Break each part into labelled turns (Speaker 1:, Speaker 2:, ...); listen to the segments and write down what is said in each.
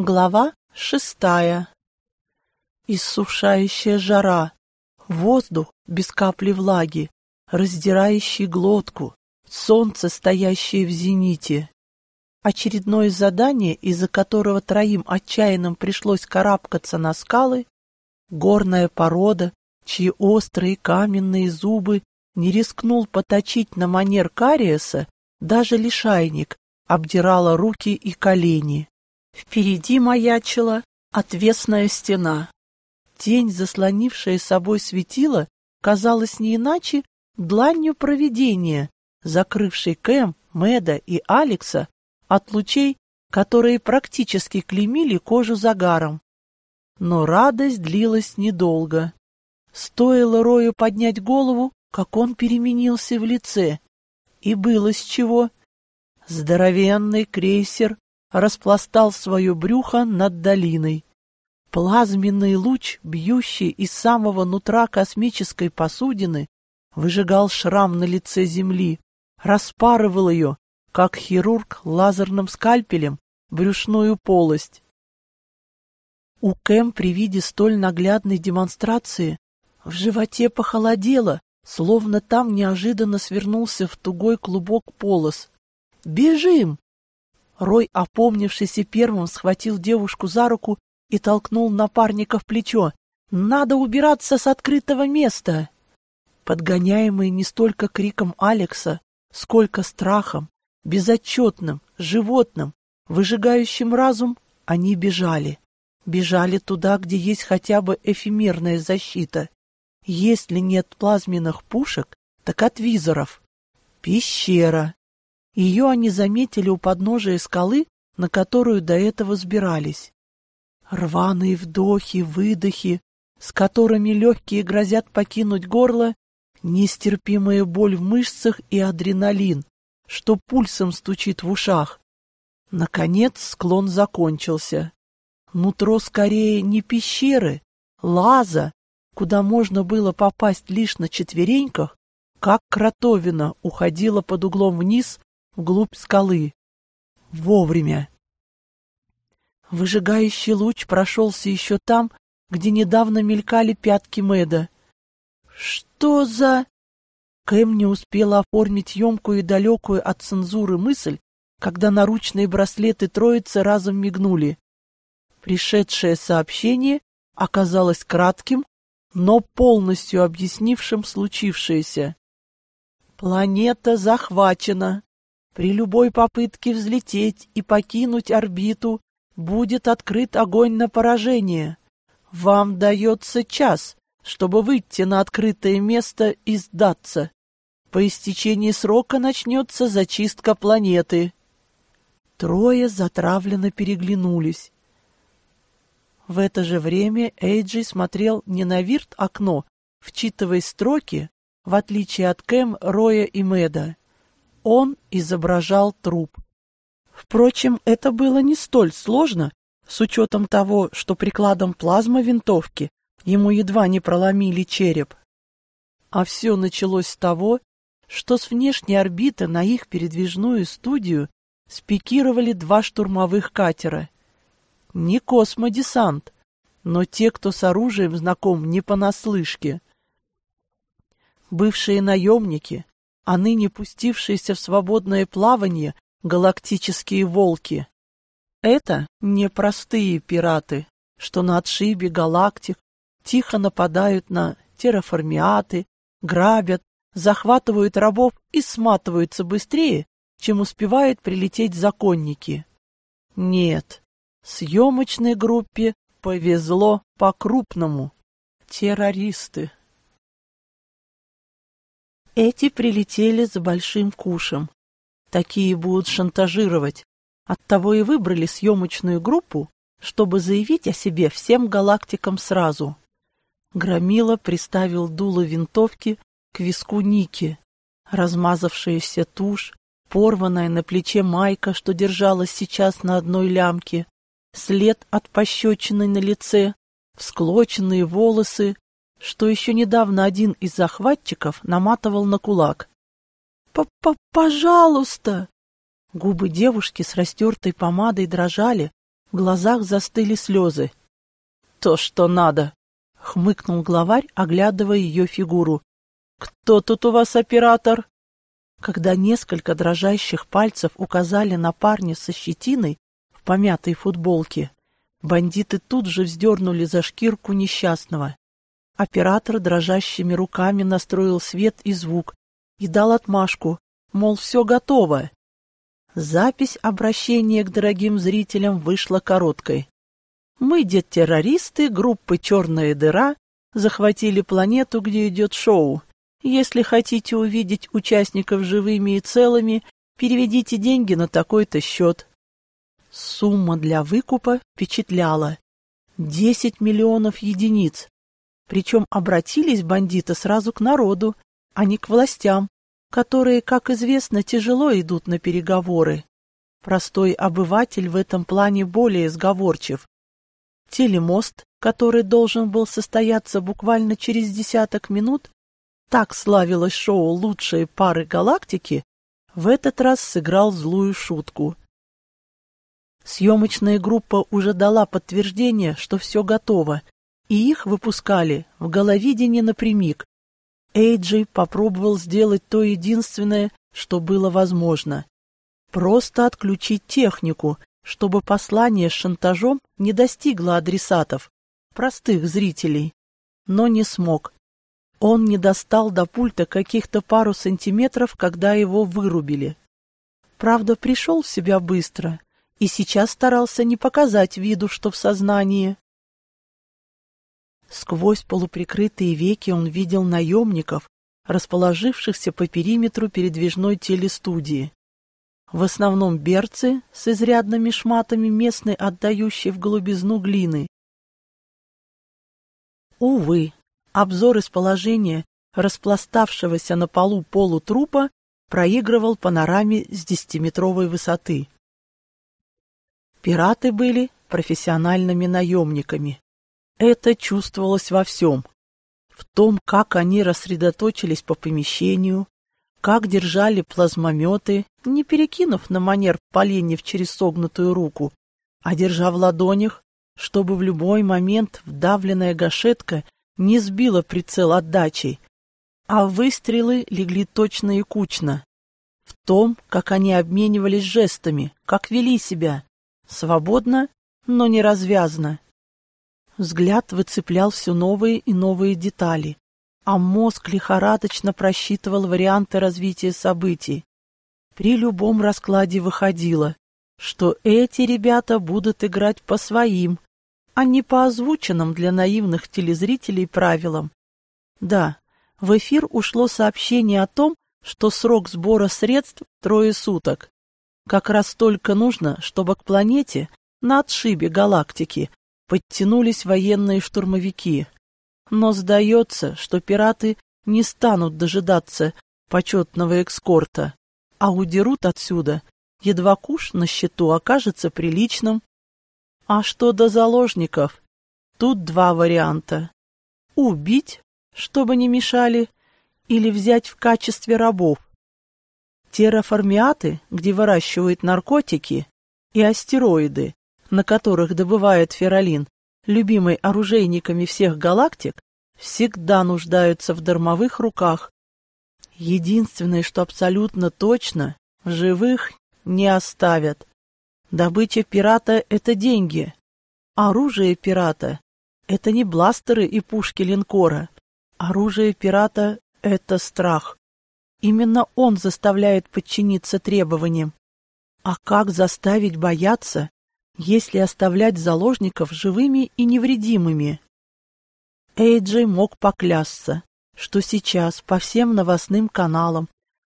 Speaker 1: Глава шестая. Иссушающая жара, воздух без капли влаги, раздирающий глотку, солнце, стоящее в зените. Очередное задание, из-за которого троим отчаянным пришлось карабкаться на скалы, горная порода, чьи острые каменные зубы не рискнул поточить на манер кариеса даже лишайник, обдирала руки и колени. Впереди маячила отвесная стена. Тень, заслонившая собой светило, казалась не иначе дланью провидения, закрывшей Кэм, Мэда и Алекса от лучей, которые практически клеймили кожу загаром. Но радость длилась недолго. Стоило Рою поднять голову, как он переменился в лице. И было с чего. Здоровенный крейсер распластал свое брюхо над долиной. Плазменный луч, бьющий из самого нутра космической посудины, выжигал шрам на лице Земли, распарывал ее, как хирург лазерным скальпелем, брюшную полость. У Кэм при виде столь наглядной демонстрации в животе похолодело, словно там неожиданно свернулся в тугой клубок полос. «Бежим!» Рой, опомнившийся первым, схватил девушку за руку и толкнул напарника в плечо. «Надо убираться с открытого места!» Подгоняемые не столько криком Алекса, сколько страхом, безотчетным, животным, выжигающим разум, они бежали. Бежали туда, где есть хотя бы эфемерная защита. Если нет плазменных пушек, так от визоров. Пещера. Ее они заметили у подножия скалы, на которую до этого сбирались. Рваные вдохи, выдохи, с которыми легкие грозят покинуть горло, нестерпимая боль в мышцах и адреналин, что пульсом стучит в ушах. Наконец склон закончился. Нутро скорее не пещеры, лаза, куда можно было попасть лишь на четвереньках, как кротовина уходила под углом вниз вглубь скалы. Вовремя. Выжигающий луч прошелся еще там, где недавно мелькали пятки Мэда. «Что за...» Кэм не успела оформить емкую и далекую от цензуры мысль, когда наручные браслеты троицы разом мигнули. Пришедшее сообщение оказалось кратким, но полностью объяснившим случившееся. Планета захвачена. При любой попытке взлететь и покинуть орбиту будет открыт огонь на поражение. Вам дается час, чтобы выйти на открытое место и сдаться. По истечении срока начнется зачистка планеты. Трое затравленно переглянулись. В это же время Эйджи смотрел не на вирт-окно, вчитывая строки, в отличие от Кэм, Роя и Мэда. Он изображал труп. Впрочем, это было не столь сложно, с учетом того, что прикладом плазма винтовки ему едва не проломили череп. А все началось с того, что с внешней орбиты на их передвижную студию спикировали два штурмовых катера — не космодесант, но те, кто с оружием знаком не понаслышке. Бывшие наемники, а ныне пустившиеся в свободное плавание галактические волки. Это не простые пираты, что на отшибе галактик тихо нападают на терраформиаты, грабят, захватывают рабов и сматываются быстрее, чем успевают прилететь законники. Нет, Съемочной группе повезло по-крупному. Террористы. Эти прилетели за большим кушем. Такие будут шантажировать. Оттого и выбрали съемочную группу, чтобы заявить о себе всем галактикам сразу. Громила приставил дуло винтовки к виску Ники. Размазавшаяся тушь, порванная на плече майка, что держалась сейчас на одной лямке, след от пощечины на лице, всклоченные волосы, что еще недавно один из захватчиков наматывал на кулак. П -п «Пожалуйста!» Губы девушки с растертой помадой дрожали, В глазах застыли слезы. «То, что надо!» — хмыкнул главарь, оглядывая ее фигуру. «Кто тут у вас оператор?» Когда несколько дрожащих пальцев указали на парня со щетиной в помятой футболке, бандиты тут же вздернули за шкирку несчастного. Оператор дрожащими руками настроил свет и звук и дал отмашку, мол, все готово. Запись обращения к дорогим зрителям вышла короткой. Мы, дед-террористы, группы «Черная дыра», захватили планету, где идет шоу. Если хотите увидеть участников живыми и целыми, переведите деньги на такой-то счет. Сумма для выкупа впечатляла. Десять миллионов единиц. Причем обратились бандиты сразу к народу, а не к властям, которые, как известно, тяжело идут на переговоры. Простой обыватель в этом плане более сговорчив. Телемост, который должен был состояться буквально через десяток минут, так славилось шоу «Лучшие пары галактики», в этот раз сыграл злую шутку. Съемочная группа уже дала подтверждение, что все готово, и их выпускали в головидении напрямик. Эйджи попробовал сделать то единственное, что было возможно. Просто отключить технику, чтобы послание с шантажом не достигло адресатов, простых зрителей. Но не смог. Он не достал до пульта каких-то пару сантиметров, когда его вырубили. Правда, пришел в себя быстро и сейчас старался не показать виду, что в сознании. Сквозь полуприкрытые веки он видел наемников, расположившихся по периметру передвижной телестудии. В основном берцы с изрядными шматами местной, отдающей в голубизну глины. Увы, обзор из положения распластавшегося на полу полутрупа проигрывал панораме с десятиметровой высоты. Пираты были профессиональными наемниками. Это чувствовалось во всем. В том, как они рассредоточились по помещению, как держали плазмометы, не перекинув на манер поленьев через согнутую руку, а держа в ладонях, чтобы в любой момент вдавленная гашетка не сбила прицел отдачей, а выстрелы легли точно и кучно. В том, как они обменивались жестами, как вели себя. Свободно, но не развязно. Взгляд выцеплял все новые и новые детали, а мозг лихорадочно просчитывал варианты развития событий. При любом раскладе выходило, что эти ребята будут играть по своим, а не по озвученным для наивных телезрителей правилам. Да, в эфир ушло сообщение о том, что срок сбора средств трое суток. Как раз столько нужно, чтобы к планете на отшибе галактики подтянулись военные штурмовики. Но сдается, что пираты не станут дожидаться почетного экскорта, а удерут отсюда, едва куш на счету окажется приличным. А что до заложников? Тут два варианта. Убить, чтобы не мешали, или взять в качестве рабов. Терраформиаты, где выращивают наркотики, и астероиды, на которых добывают феролин, любимый оружейниками всех галактик, всегда нуждаются в дармовых руках. Единственное, что абсолютно точно, живых не оставят. Добыча пирата — это деньги. Оружие пирата — это не бластеры и пушки линкора. Оружие пирата — это страх. Именно он заставляет подчиниться требованиям. А как заставить бояться, если оставлять заложников живыми и невредимыми. Эйджей мог поклясться, что сейчас по всем новостным каналам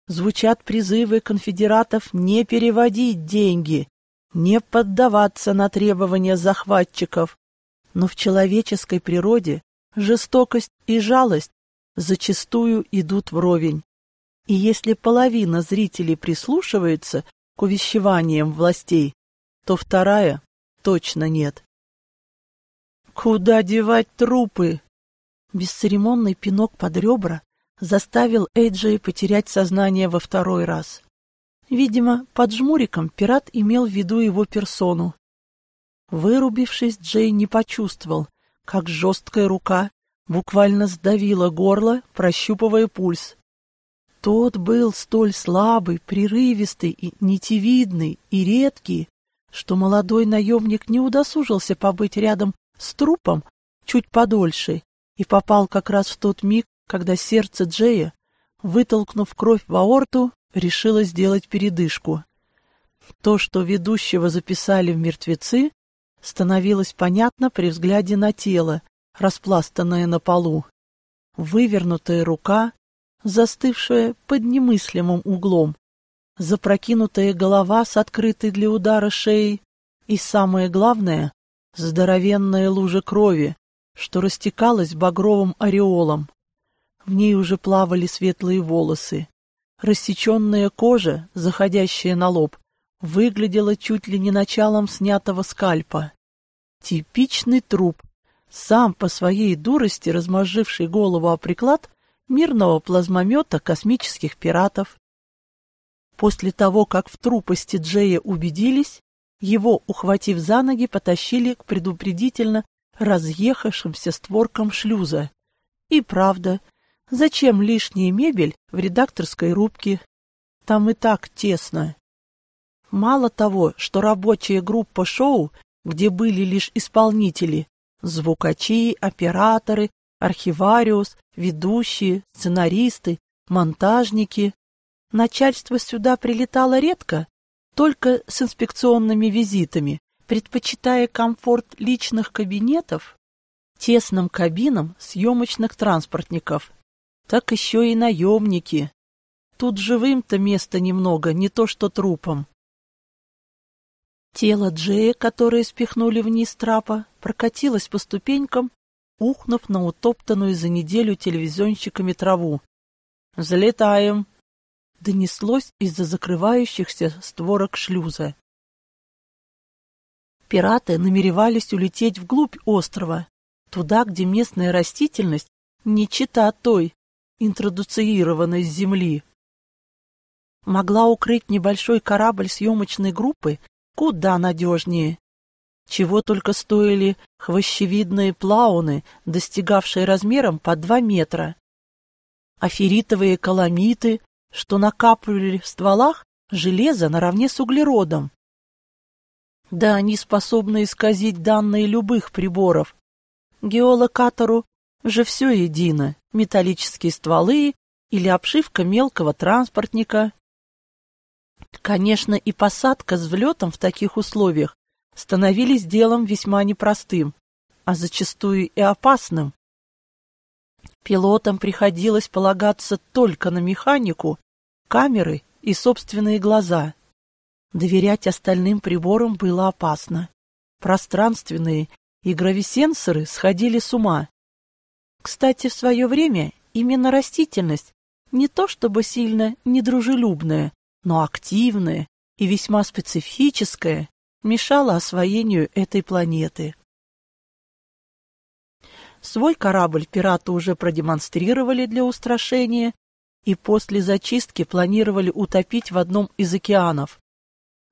Speaker 1: звучат призывы конфедератов не переводить деньги, не поддаваться на требования захватчиков. Но в человеческой природе жестокость и жалость зачастую идут вровень. И если половина зрителей прислушивается к увещеваниям властей, то вторая точно нет. «Куда девать трупы?» Бесцеремонный пинок под ребра заставил Эйджи потерять сознание во второй раз. Видимо, под жмуриком пират имел в виду его персону. Вырубившись, Джей не почувствовал, как жесткая рука буквально сдавила горло, прощупывая пульс. Тот был столь слабый, прерывистый и нитевидный и редкий, что молодой наемник не удосужился побыть рядом с трупом чуть подольше и попал как раз в тот миг, когда сердце Джея, вытолкнув кровь в аорту, решило сделать передышку. То, что ведущего записали в мертвецы, становилось понятно при взгляде на тело, распластанное на полу. Вывернутая рука, застывшая под немыслимым углом, запрокинутая голова с открытой для удара шеей и, самое главное, здоровенная лужа крови, что растекалась багровым ореолом. В ней уже плавали светлые волосы. Рассеченная кожа, заходящая на лоб, выглядела чуть ли не началом снятого скальпа. Типичный труп, сам по своей дурости размозживший голову о приклад мирного плазмомета космических пиратов. После того, как в трупости Джея убедились, его, ухватив за ноги, потащили к предупредительно разъехавшимся створкам шлюза. И правда, зачем лишняя мебель в редакторской рубке? Там и так тесно. Мало того, что рабочая группа шоу, где были лишь исполнители, звукачи, операторы, архивариус, ведущие, сценаристы, монтажники, начальство сюда прилетало редко, только с инспекционными визитами, предпочитая комфорт личных кабинетов тесным кабинам съемочных транспортников. Так еще и наемники. Тут живым-то места немного, не то что трупом. Тело Джея, которое спихнули вниз трапа, прокатилось по ступенькам, ухнув на утоптанную за неделю телевизионщиками траву. «Залетаем!» — донеслось из-за закрывающихся створок шлюза. Пираты намеревались улететь вглубь острова, туда, где местная растительность не чита той, интродуцированной с земли. Могла укрыть небольшой корабль съемочной группы Куда надежнее. Чего только стоили хвощевидные плауны, достигавшие размером по два метра. Аферитовые каламиты, что накапливали в стволах железо наравне с углеродом. Да они способны исказить данные любых приборов. Геолокатору же все едино, металлические стволы или обшивка мелкого транспортника. Конечно, и посадка с взлетом в таких условиях становились делом весьма непростым, а зачастую и опасным. Пилотам приходилось полагаться только на механику, камеры и собственные глаза. Доверять остальным приборам было опасно. Пространственные и грависенсоры сходили с ума. Кстати, в свое время именно растительность, не то чтобы сильно недружелюбная, но активное и весьма специфическое мешало освоению этой планеты. Свой корабль пираты уже продемонстрировали для устрашения и после зачистки планировали утопить в одном из океанов.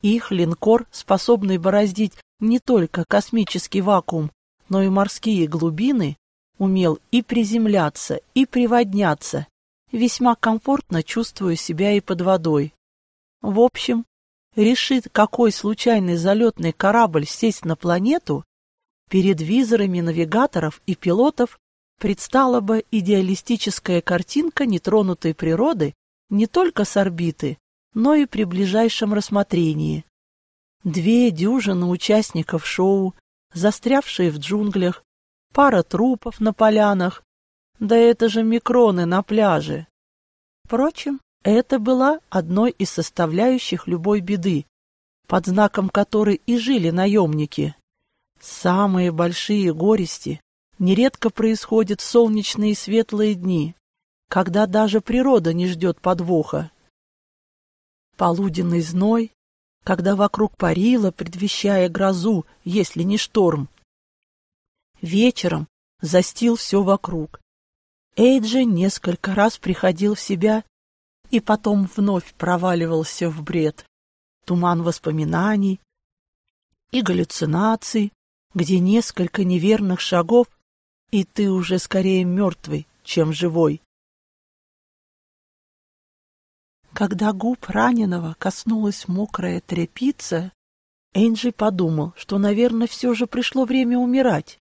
Speaker 1: Их линкор, способный бороздить не только космический вакуум, но и морские глубины, умел и приземляться, и приводняться, весьма комфортно чувствуя себя и под водой. В общем, решит какой случайный залетный корабль сесть на планету, перед визорами навигаторов и пилотов предстала бы идеалистическая картинка нетронутой природы не только с орбиты, но и при ближайшем рассмотрении. Две дюжины участников шоу, застрявшие в джунглях, пара трупов на полянах, да это же микроны на пляже. Впрочем, это была одной из составляющих любой беды, под знаком которой и жили наемники. Самые большие горести нередко происходят в солнечные светлые дни, когда даже природа не ждет подвоха. Полуденный зной, когда вокруг парило, предвещая грозу, если не шторм. Вечером застил все вокруг. Эйджи несколько раз приходил в себя и потом вновь проваливался в бред. Туман воспоминаний, и галлюцинаций, где несколько неверных шагов, и ты уже скорее мертвый, чем живой. Когда губ раненого коснулась мокрая тряпица, Энджи подумал, что, наверное, все же пришло время умирать,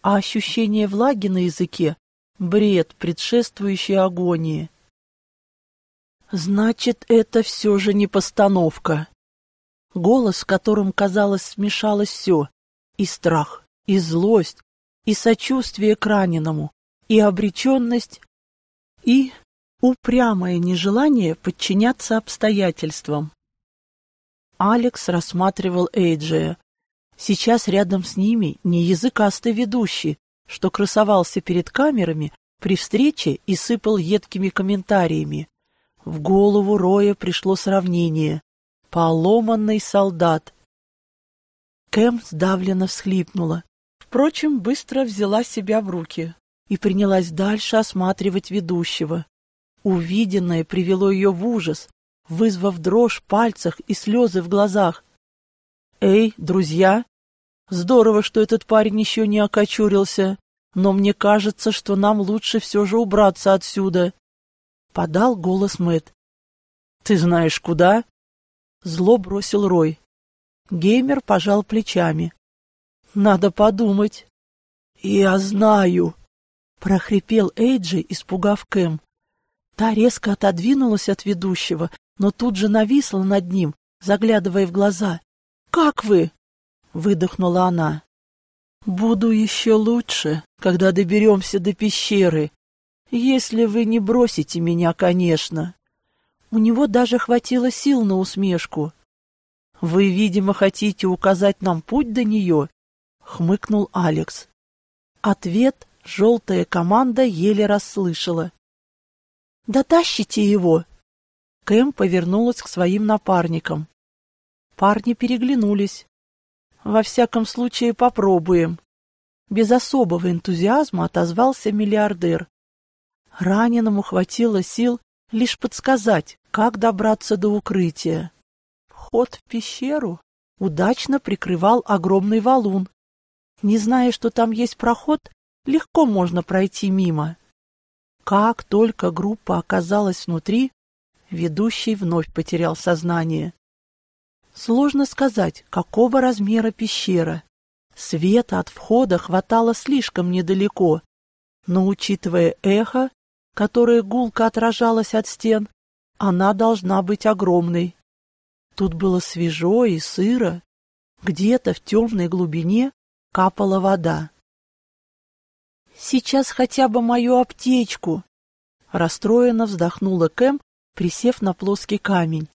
Speaker 1: а ощущение влаги на языке — бред, предшествующий агонии. Значит, это все же не постановка. Голос, в котором, казалось, смешалось все — и страх, и злость, и сочувствие к раненому, и обреченность, и упрямое нежелание подчиняться обстоятельствам. Алекс рассматривал Эйджея. Сейчас рядом с ними не языкастый ведущий, что красовался перед камерами при встрече и сыпал едкими комментариями. В голову Роя пришло сравнение. Поломанный солдат. Кэм сдавленно всхлипнула. Впрочем, быстро взяла себя в руки и принялась дальше осматривать ведущего. Увиденное привело ее в ужас, вызвав дрожь в пальцах и слезы в глазах. «Эй, друзья! Здорово, что этот парень еще не окочурился, но мне кажется, что нам лучше все же убраться отсюда», — подал голос Мэт. «Ты знаешь, куда?» Зло бросил Рой. Геймер пожал плечами. «Надо подумать». «Я знаю», — прохрипел Эйджи, испугав Кэм. Та резко отодвинулась от ведущего, но тут же нависла над ним, заглядывая в глаза. «Как вы?» — выдохнула она. «Буду еще лучше, когда доберемся до пещеры. Если вы не бросите меня, конечно». У него даже хватило сил на усмешку. «Вы, видимо, хотите указать нам путь до нее?» — хмыкнул Алекс. Ответ желтая команда еле расслышала. «Дотащите его!» Кэм повернулась к своим напарникам. Парни переглянулись. «Во всяком случае, попробуем». Без особого энтузиазма отозвался миллиардер. Раненому хватило сил лишь подсказать, как добраться до укрытия. Вход в пещеру удачно прикрывал огромный валун. Не зная, что там есть проход, легко можно пройти мимо. Как только группа оказалась внутри, ведущий вновь потерял сознание. Сложно сказать, какого размера пещера. Света от входа хватало слишком недалеко, но, учитывая эхо, которое гулко отражалось от стен, она должна быть огромной. Тут было свежо и сыро, где-то в темной глубине капала вода. Сейчас хотя бы мою аптечку!» Расстроенно вздохнула Кэм, присев на плоский камень.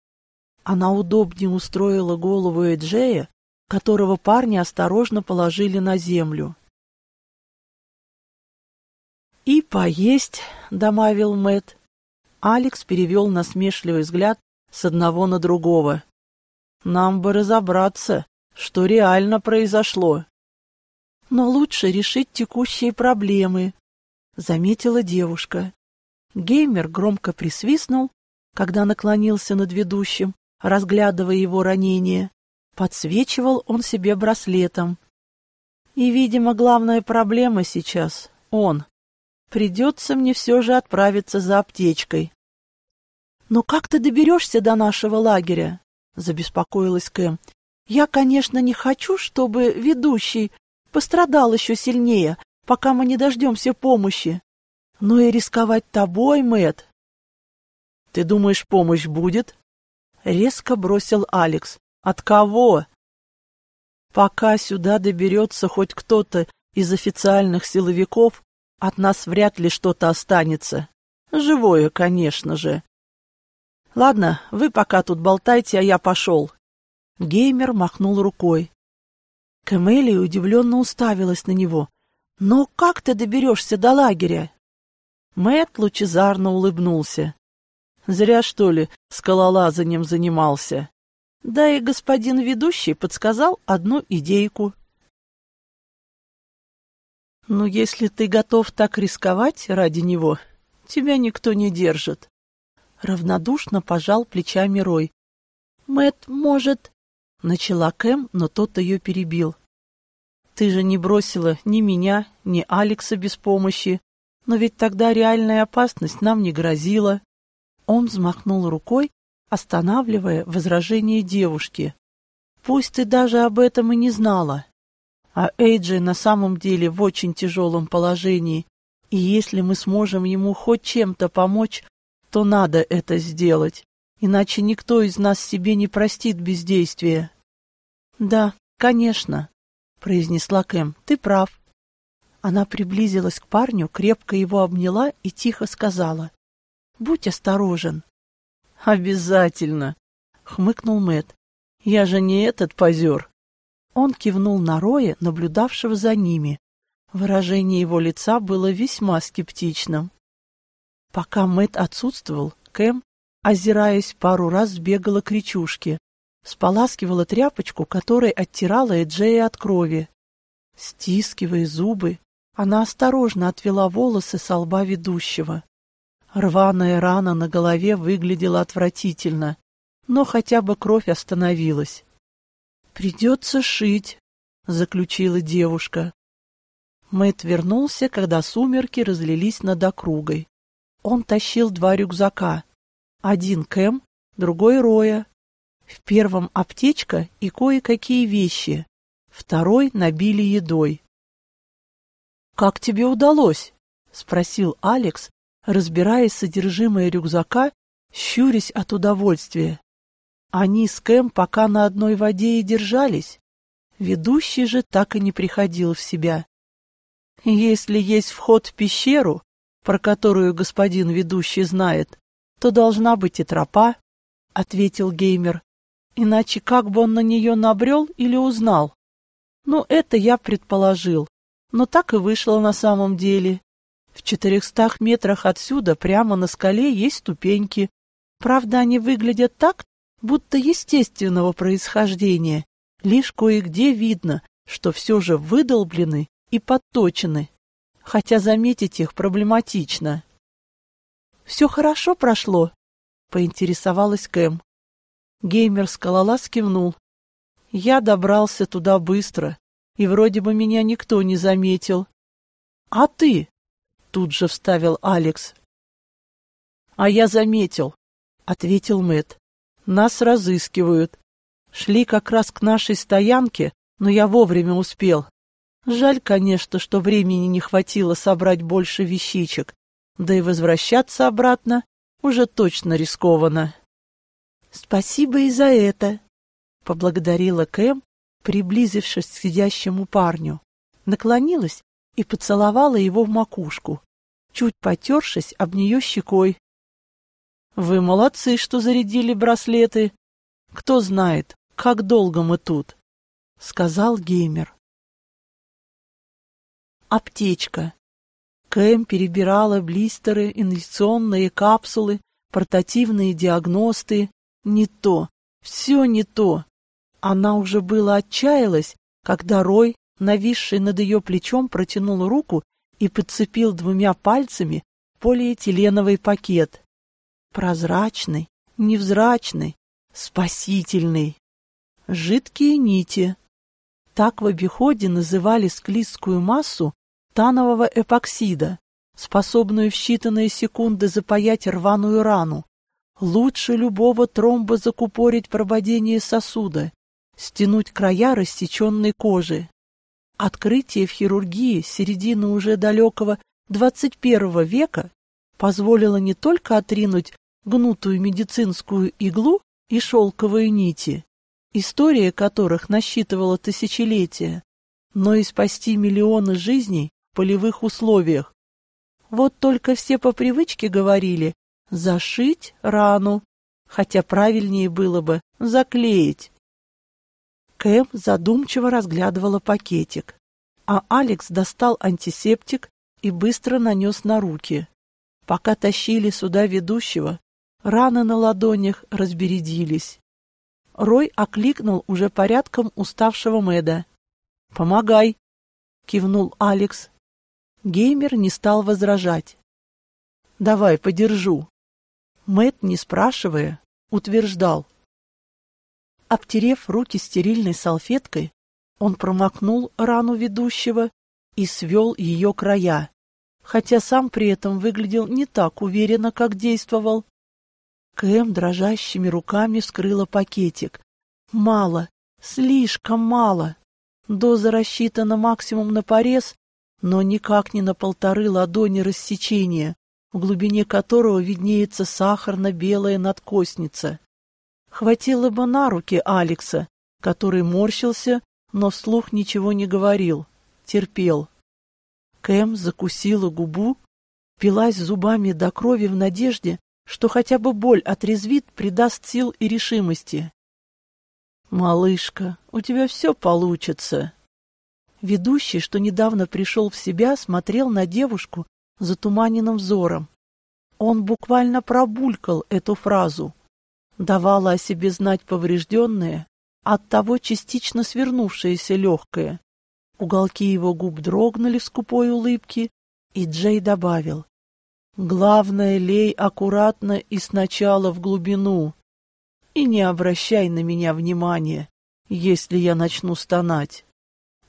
Speaker 1: Она удобнее устроила голову Эджея, которого парни осторожно положили на землю. «И поесть», — добавил Мэт. Алекс перевел насмешливый взгляд с одного на другого. «Нам бы разобраться, что реально произошло» но лучше решить текущие проблемы», — заметила девушка. Геймер громко присвистнул, когда наклонился над ведущим, разглядывая его ранение. Подсвечивал он себе браслетом. И, видимо, главная проблема сейчас — он. Придется мне все же отправиться за аптечкой. «Но как ты доберешься до нашего лагеря?» — забеспокоилась Кэм. «Я, конечно, не хочу, чтобы ведущий пострадал еще сильнее, пока мы не дождемся помощи. Но и рисковать тобой, Мэт. Ты думаешь, помощь будет? Резко бросил Алекс. От кого? Пока сюда доберется хоть кто-то из официальных силовиков, от нас вряд ли что-то останется. Живое, конечно же. Ладно, вы пока тут болтайте, а я пошел. Геймер махнул рукой. Камелия удивленно уставилась на него. «Но как ты доберешься до лагеря?» Мэт лучезарно улыбнулся. «Зря, что ли, скалолазанием занимался?» Да и господин ведущий подсказал одну идейку. «Ну, если ты готов так рисковать ради него, тебя никто не держит». Равнодушно пожал плечами Рой. Мэт может, Начала Кэм, но тот ее перебил. Ты же не бросила ни меня, ни Алекса без помощи, но ведь тогда реальная опасность нам не грозила. Он взмахнул рукой, останавливая возражение девушки. Пусть ты даже об этом и не знала. А Эйджи на самом деле в очень тяжелом положении, и если мы сможем ему хоть чем-то помочь, то надо это сделать, иначе никто из нас себе не простит бездействия. — Да, конечно, — произнесла Кэм, — ты прав. Она приблизилась к парню, крепко его обняла и тихо сказала. — Будь осторожен. — Обязательно, — хмыкнул Мэт. Я же не этот позер. Он кивнул на Роя, наблюдавшего за ними. Выражение его лица было весьма скептичным. Пока Мэт отсутствовал, Кэм, озираясь, пару раз сбегала к речушке, споласкивала тряпочку, которой оттирала Эджея от крови. Стискивая зубы, она осторожно отвела волосы со лба ведущего. Рваная рана на голове выглядела отвратительно, но хотя бы кровь остановилась. «Придется шить», — заключила девушка. Мэт вернулся, когда сумерки разлились над округой. Он тащил два рюкзака. Один Кэм, другой Роя. В первом аптечка и кое-какие вещи. Второй набили едой. «Как тебе удалось?» — спросил Алекс, разбирая содержимое рюкзака, щурясь от удовольствия. Они с Кэм пока на одной воде и держались. Ведущий же так и не приходил в себя. Если есть вход в пещеру, про которую господин ведущий знает, то должна быть и тропа, — ответил геймер. Иначе как бы он на нее набрел или узнал? Ну, это я предположил, но так и вышло на самом деле. В четырехстах метрах отсюда прямо на скале есть ступеньки. Правда, они выглядят так, будто естественного происхождения, лишь кое-где видно, что все же выдолблены и подточены, хотя заметить их проблематично. «Все хорошо прошло?» — поинтересовалась Кэм. Геймер-скалолаз кивнул. «Я добрался туда быстро, и вроде бы меня никто не заметил». «А ты?» — тут же вставил Алекс. «А я заметил», — ответил Мэт. Нас разыскивают. Шли как раз к нашей стоянке, но я вовремя успел. Жаль, конечно, что времени не хватило собрать больше вещичек, да и возвращаться обратно уже точно рискованно. «Спасибо и за это», — поблагодарила Кэм, приблизившись к сидящему парню. Наклонилась и поцеловала его в макушку, чуть потершись об нее щекой. Вы молодцы, что зарядили браслеты. Кто знает, как долго мы тут, — сказал геймер. Аптечка. Кэм перебирала блистеры, инъекционные капсулы, портативные диагносты. Не то, все не то. Она уже было отчаялась, когда Рой, нависший над ее плечом, протянул руку и подцепил двумя пальцами полиэтиленовый пакет прозрачный, невзрачный, спасительный. Жидкие нити. Так в обиходе называли склизкую массу танового эпоксида, способную в считанные секунды запаять рваную рану. Лучше любого тромба закупорить прободение сосуда, стянуть края рассеченной кожи. Открытие в хирургии середины уже далекого XXI века позволило не только отринуть гнутую медицинскую иглу и шелковые нити, история которых насчитывала тысячелетия, но и спасти миллионы жизней в полевых условиях. Вот только все по привычке говорили «зашить рану», хотя правильнее было бы «заклеить». Кэм задумчиво разглядывала пакетик, а Алекс достал антисептик и быстро нанес на руки. Пока тащили сюда ведущего, Раны на ладонях разбередились. Рой окликнул уже порядком уставшего Мэда. «Помогай!» — кивнул Алекс. Геймер не стал возражать. «Давай, подержу». Мэт, не спрашивая, утверждал. Обтерев руки стерильной салфеткой, он промокнул рану ведущего и свел ее края, хотя сам при этом выглядел не так уверенно, как действовал. Кэм дрожащими руками вскрыла пакетик. Мало, слишком мало. Доза рассчитана максимум на порез, но никак не на полторы ладони рассечения, в глубине которого виднеется сахарно-белая надкосница. Хватило бы на руки Алекса, который морщился, но вслух ничего не говорил, терпел. Кэм закусила губу, пилась зубами до крови в надежде, что хотя бы боль отрезвит, придаст сил и решимости. «Малышка, у тебя все получится». Ведущий, что недавно пришел в себя, смотрел на девушку затуманенным взором. Он буквально пробулькал эту фразу. Давала о себе знать поврежденное, оттого частично свернувшееся легкое. Уголки его губ дрогнули в скупой улыбке, и Джей добавил. «Главное, лей аккуратно и сначала в глубину, и не обращай на меня внимания, если я начну стонать.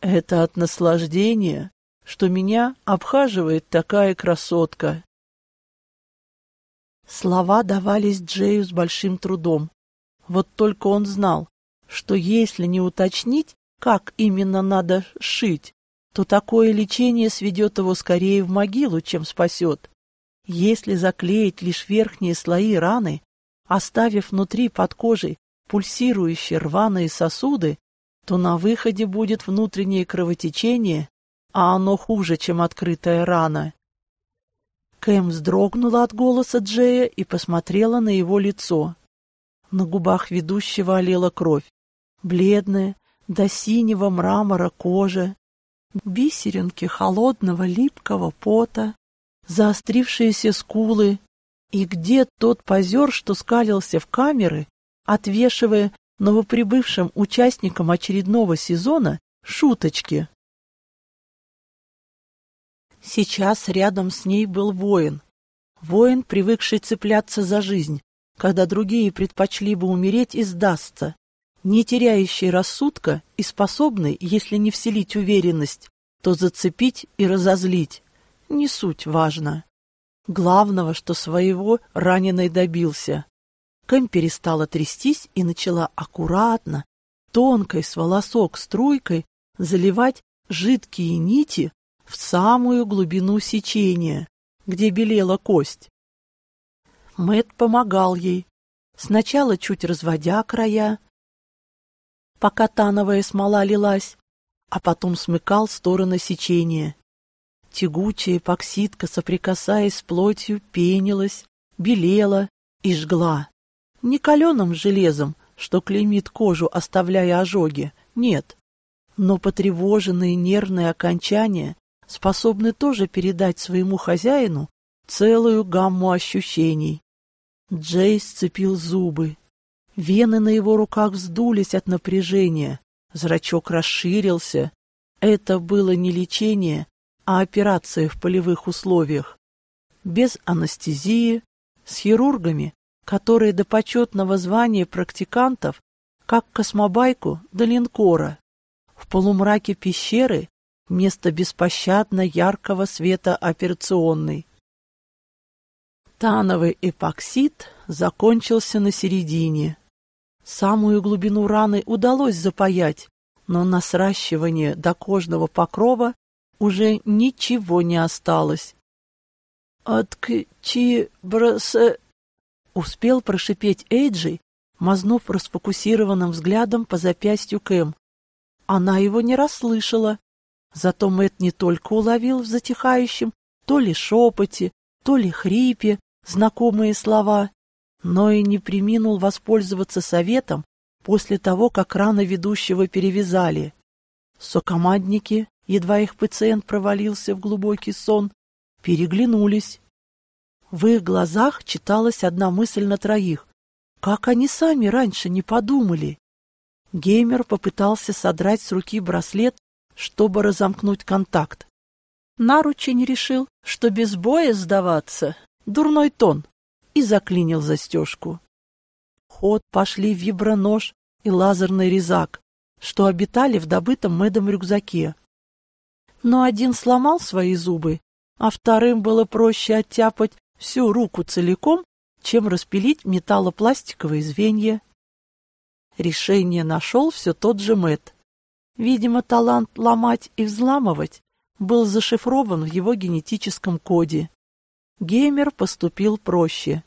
Speaker 1: Это от наслаждения, что меня обхаживает такая красотка». Слова давались Джею с большим трудом. Вот только он знал, что если не уточнить, как именно надо шить, то такое лечение сведет его скорее в могилу, чем спасет. Если заклеить лишь верхние слои раны, оставив внутри под кожей пульсирующие рваные сосуды, то на выходе будет внутреннее кровотечение, а оно хуже, чем открытая рана. Кэм вздрогнула от голоса Джея и посмотрела на его лицо. На губах ведущего олела кровь, бледная, до синего мрамора кожа, бисеринки холодного липкого пота, заострившиеся скулы, и где тот позер, что скалился в камеры, отвешивая новоприбывшим участникам очередного сезона шуточки. Сейчас рядом с ней был воин. Воин, привыкший цепляться за жизнь, когда другие предпочли бы умереть и сдастся не теряющий рассудка и способный, если не вселить уверенность, то зацепить и разозлить. Не суть важно. Главного, что своего раненый добился. Кэм перестала трястись и начала аккуратно, тонкой с волосок струйкой заливать жидкие нити в самую глубину сечения, где белела кость. Мэт помогал ей, сначала чуть разводя края, пока тановая смола лилась, а потом смыкал стороны сечения. Тягучая эпоксидка, соприкасаясь с плотью, пенилась, белела и жгла. Не каленым железом, что клеймит кожу, оставляя ожоги, нет. Но потревоженные нервные окончания способны тоже передать своему хозяину целую гамму ощущений. Джей сцепил зубы, Вены на его руках вздулись от напряжения, зрачок расширился. Это было не лечение, а операция в полевых условиях. Без анестезии, с хирургами, которые до почетного звания практикантов, как космобайку до линкора. В полумраке пещеры вместо беспощадно яркого света операционной. Тановый эпоксид закончился на середине. Самую глубину раны удалось запаять, но на сращивание до кожного покрова уже ничего не осталось. «Откчи бросе...» Успел прошипеть Эйджи, мазнув расфокусированным взглядом по запястью Кэм. Она его не расслышала, зато Мэт не только уловил в затихающем то ли шепоте, то ли хрипе знакомые слова, но и не приминул воспользоваться советом после того, как раны ведущего перевязали. Сокомандники, едва их пациент провалился в глубокий сон, переглянулись. В их глазах читалась одна мысль на троих. Как они сами раньше не подумали? Геймер попытался содрать с руки браслет, чтобы разомкнуть контакт. Наручень решил, что без боя сдаваться — дурной тон и заклинил застежку. Ход пошли вибронож и лазерный резак, что обитали в добытом Мэдом рюкзаке. Но один сломал свои зубы, а вторым было проще оттяпать всю руку целиком, чем распилить металлопластиковые звенья. Решение нашел все тот же Мэт. Видимо, талант ломать и взламывать был зашифрован в его генетическом коде. Геймер поступил проще,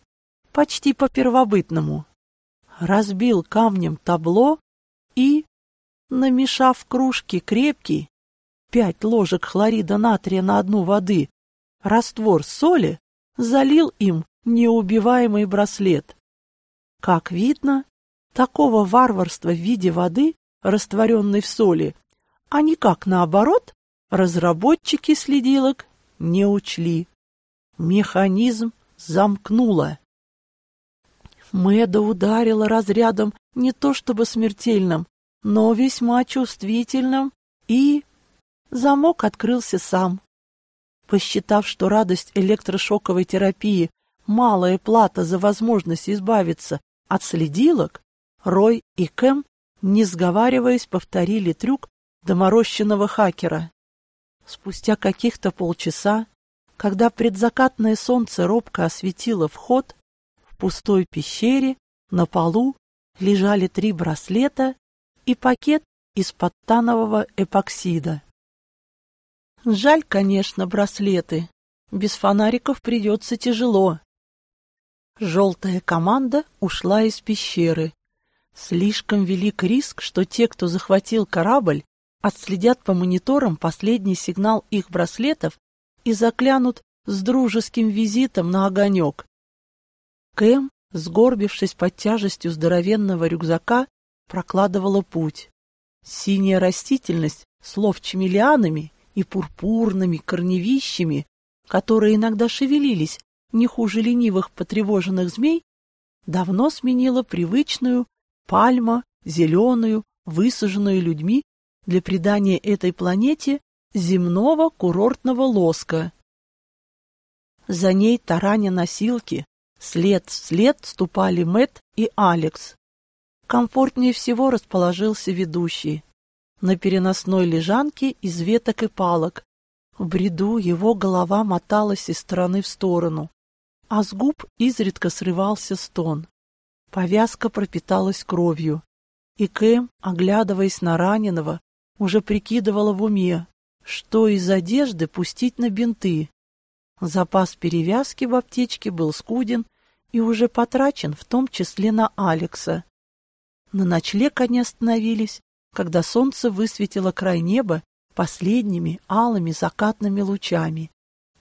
Speaker 1: почти по-первобытному. Разбил камнем табло и, намешав в кружке крепкий, пять ложек хлорида натрия на одну воды, раствор соли, залил им неубиваемый браслет. Как видно, такого варварства в виде воды, растворенной в соли, а никак наоборот, разработчики следилок не учли. Механизм замкнуло. Мэда ударила разрядом не то чтобы смертельным, но весьма чувствительным, и замок открылся сам. Посчитав, что радость электрошоковой терапии — малая плата за возможность избавиться от следилок, Рой и Кэм, не сговариваясь, повторили трюк доморощенного хакера. Спустя каких-то полчаса, когда предзакатное солнце робко осветило вход, в пустой пещере на полу лежали три браслета и пакет из-под танового эпоксида. Жаль, конечно, браслеты. Без фонариков придется тяжело. Желтая команда ушла из пещеры. Слишком велик риск, что те, кто захватил корабль, отследят по мониторам последний сигнал их браслетов и заклянут с дружеским визитом на огонек. Кэм, сгорбившись под тяжестью здоровенного рюкзака, прокладывала путь. Синяя растительность с ловчими лианами и пурпурными корневищами, которые иногда шевелились не хуже ленивых потревоженных змей, давно сменила привычную пальма, зеленую, высаженную людьми для придания этой планете земного курортного лоска. За ней тараня носилки, след в след ступали Мэт и Алекс. Комфортнее всего расположился ведущий на переносной лежанке из веток и палок. В бреду его голова моталась из стороны в сторону, а с губ изредка срывался стон. Повязка пропиталась кровью, и Кэм, оглядываясь на раненого, уже прикидывала в уме, что из одежды пустить на бинты. Запас перевязки в аптечке был скуден и уже потрачен, в том числе на Алекса. На ночлег они остановились когда солнце высветило край неба последними алыми закатными лучами,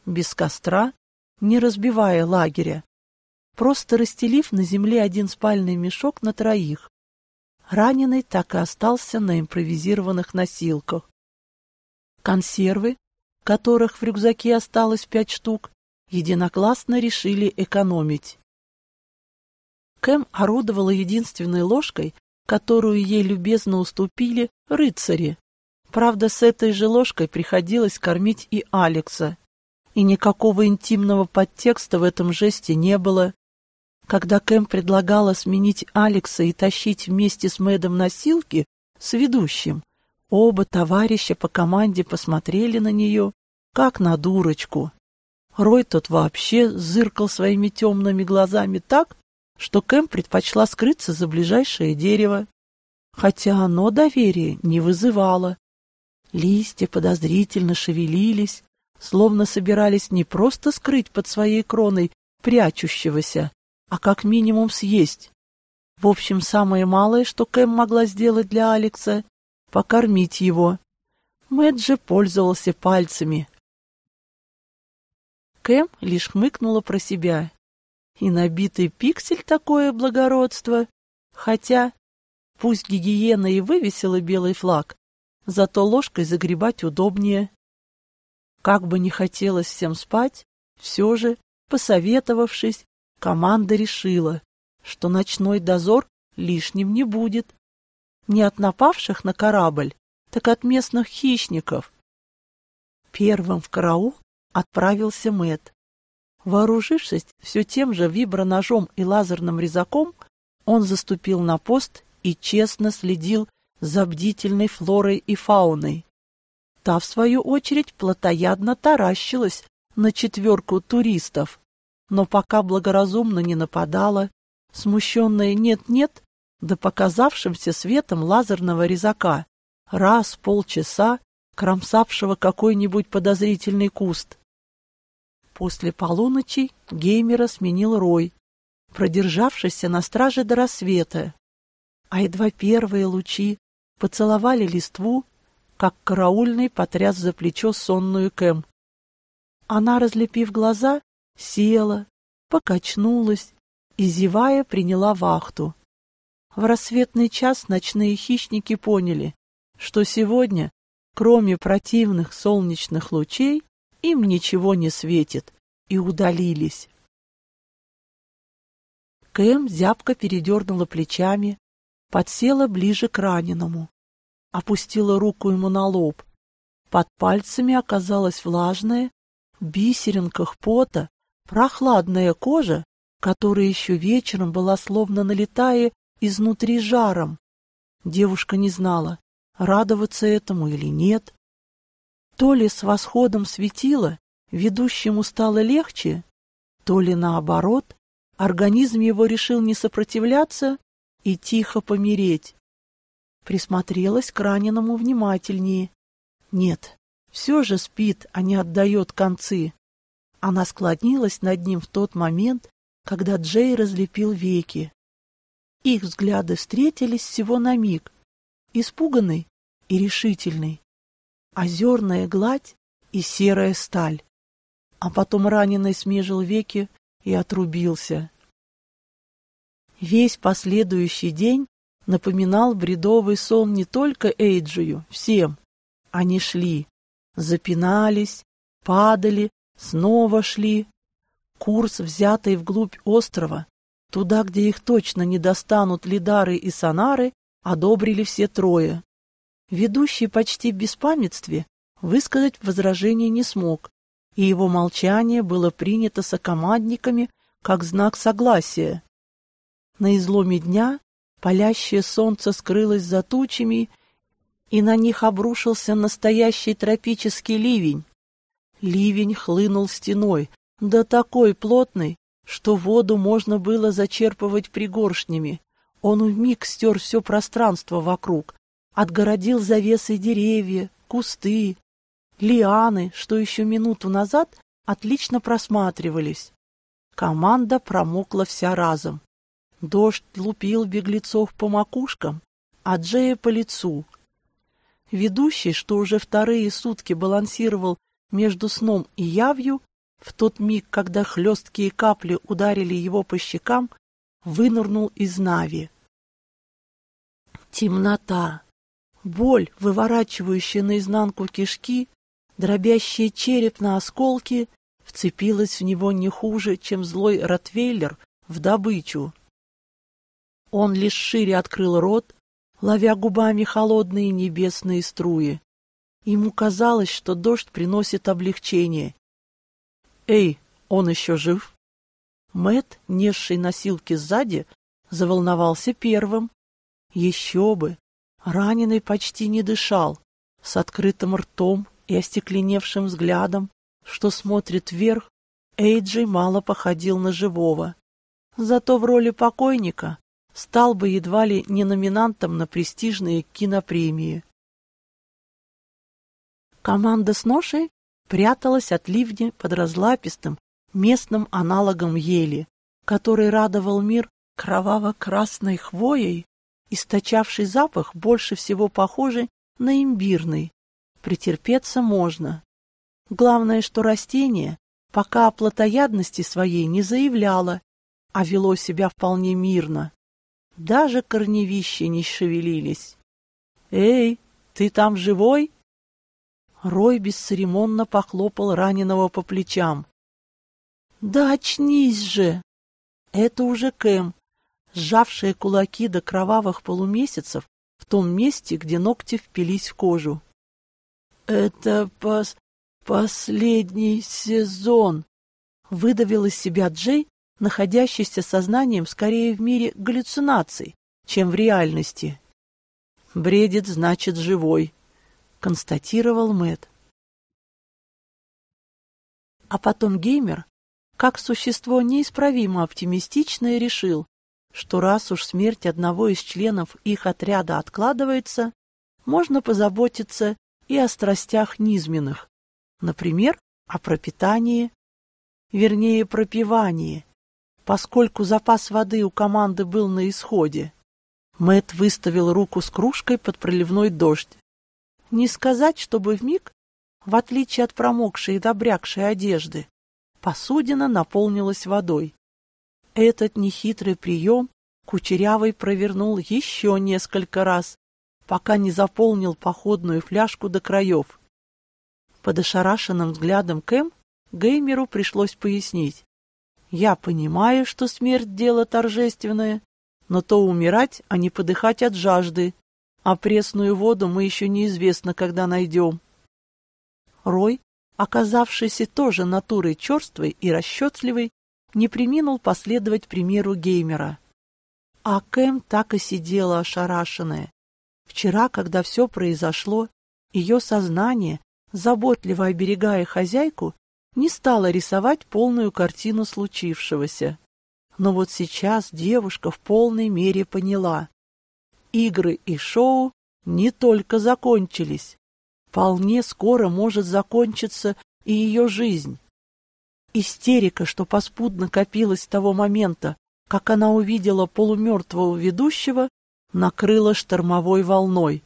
Speaker 1: без костра, не разбивая лагеря, просто расстелив на земле один спальный мешок на троих. Раненый так и остался на импровизированных носилках. Консервы, которых в рюкзаке осталось пять штук, единогласно решили экономить. Кэм орудовала единственной ложкой, которую ей любезно уступили рыцари. Правда, с этой же ложкой приходилось кормить и Алекса. И никакого интимного подтекста в этом жесте не было. Когда Кэм предлагала сменить Алекса и тащить вместе с Мэдом носилки с ведущим, оба товарища по команде посмотрели на нее, как на дурочку. Рой тот вообще зыркал своими темными глазами так, что Кэм предпочла скрыться за ближайшее дерево, хотя оно доверия не вызывало. Листья подозрительно шевелились, словно собирались не просто скрыть под своей кроной прячущегося, а как минимум съесть. В общем, самое малое, что Кэм могла сделать для Алекса — покормить его. Мэтт же пользовался пальцами. Кэм лишь хмыкнула про себя. И набитый пиксель такое благородство. Хотя, пусть гигиена и вывесила белый флаг, зато ложкой загребать удобнее. Как бы не хотелось всем спать, все же, посоветовавшись, команда решила, что ночной дозор лишним не будет. Не от напавших на корабль, так от местных хищников. Первым в караул отправился Мэт. Вооружившись все тем же виброножом и лазерным резаком, он заступил на пост и честно следил за бдительной флорой и фауной. Та, в свою очередь, плотоядно таращилась на четверку туристов, но пока благоразумно не нападала, смущенная нет-нет, да показавшимся светом лазерного резака, раз полчаса кромсавшего какой-нибудь подозрительный куст. После полуночи геймера сменил Рой, продержавшийся на страже до рассвета, а едва первые лучи поцеловали листву, как караульный потряс за плечо сонную Кэм. Она, разлепив глаза, села, покачнулась и, зевая, приняла вахту. В рассветный час ночные хищники поняли, что сегодня, кроме противных солнечных лучей, им ничего не светит, и удалились. Кэм зябко передернула плечами, подсела ближе к раненому, опустила руку ему на лоб. Под пальцами оказалась влажная, в бисеринках пота, прохладная кожа, которая еще вечером была словно налетая изнутри жаром. Девушка не знала, радоваться этому или нет. То ли с восходом светила ведущему стало легче, то ли наоборот, организм его решил не сопротивляться и тихо помереть. Присмотрелась к раненому внимательнее. Нет, все же спит, а не отдает концы. Она склонилась над ним в тот момент, когда Джей разлепил веки. Их взгляды встретились всего на миг, испуганный и решительный. Озерная гладь и серая сталь. А потом раненый смежил веки и отрубился. Весь последующий день напоминал бредовый сон не только Эйджию, всем. Они шли, запинались, падали, снова шли. Курс, взятый вглубь острова, туда, где их точно не достанут лидары и сонары, одобрили все трое. Ведущий почти в беспамятстве высказать возражение не смог, и его молчание было принято сокомандниками как знак согласия. На изломе дня палящее солнце скрылось за тучами, и на них обрушился настоящий тропический ливень. Ливень хлынул стеной, да такой плотный, что воду можно было зачерпывать пригоршнями. Он вмиг стер все пространство вокруг, отгородил завесы деревья, кусты, лианы, что еще минуту назад отлично просматривались. Команда промокла вся разом. Дождь лупил беглецов по макушкам, а Джея по лицу. Ведущий, что уже вторые сутки балансировал между сном и явью, в тот миг, когда хлесткие капли ударили его по щекам, вынырнул из Нави. Темнота, боль, выворачивающая наизнанку кишки, дробящая череп на осколки, вцепилась в него не хуже, чем злой ротвейлер в добычу. Он лишь шире открыл рот, ловя губами холодные небесные струи. Ему казалось, что дождь приносит облегчение. «Эй, он еще жив?» Мэт, несший носилки сзади, заволновался первым. Еще бы! Раненый почти не дышал, с открытым ртом и остекленевшим взглядом, что смотрит вверх, Эйджи мало походил на живого. Зато в роли покойника стал бы едва ли не номинантом на престижные кинопремии. Команда с ношей пряталась от ливня под разлапистым местным аналогом ели, который радовал мир кроваво-красной хвоей, источавший запах больше всего похожий на имбирный, претерпеться можно. Главное, что растение пока о плотоядности своей не заявляло, а вело себя вполне мирно. Даже корневища не шевелились. «Эй, ты там живой?» Рой бесцеремонно похлопал раненого по плечам. «Да очнись же!» Это уже Кэм, сжавшая кулаки до кровавых полумесяцев в том месте, где ногти впились в кожу. «Это пос... последний сезон!» — выдавил из себя Джей, находящийся сознанием скорее в мире галлюцинаций, чем в реальности. «Бредит, значит, живой», — констатировал Мэт. А потом геймер, как существо неисправимо оптимистичное, решил, что раз уж смерть одного из членов их отряда откладывается, можно позаботиться и о страстях низменных, например, о пропитании, вернее, пропивании, поскольку запас воды у команды был на исходе. Мэт выставил руку с кружкой под проливной дождь. Не сказать, чтобы вмиг, в отличие от промокшей и добрякшей одежды, посудина наполнилась водой. Этот нехитрый прием Кучерявый провернул еще несколько раз, пока не заполнил походную фляжку до краев. Под ошарашенным взглядом Кэм Геймеру пришлось пояснить. «Я понимаю, что смерть — дело торжественное, но то умирать, а не подыхать от жажды, а пресную воду мы еще неизвестно, когда найдем». Рой, оказавшийся тоже натурой черствой и расчетливой, не приминул последовать примеру геймера. А Кэм так и сидела ошарашенная. Вчера, когда все произошло, ее сознание, заботливо оберегая хозяйку, не стало рисовать полную картину случившегося. Но вот сейчас девушка в полной мере поняла. Игры и шоу не только закончились. Вполне скоро может закончиться и ее жизнь. Истерика, что поспудно копилась с того момента, как она увидела полумертвого ведущего, накрыла штормовой волной.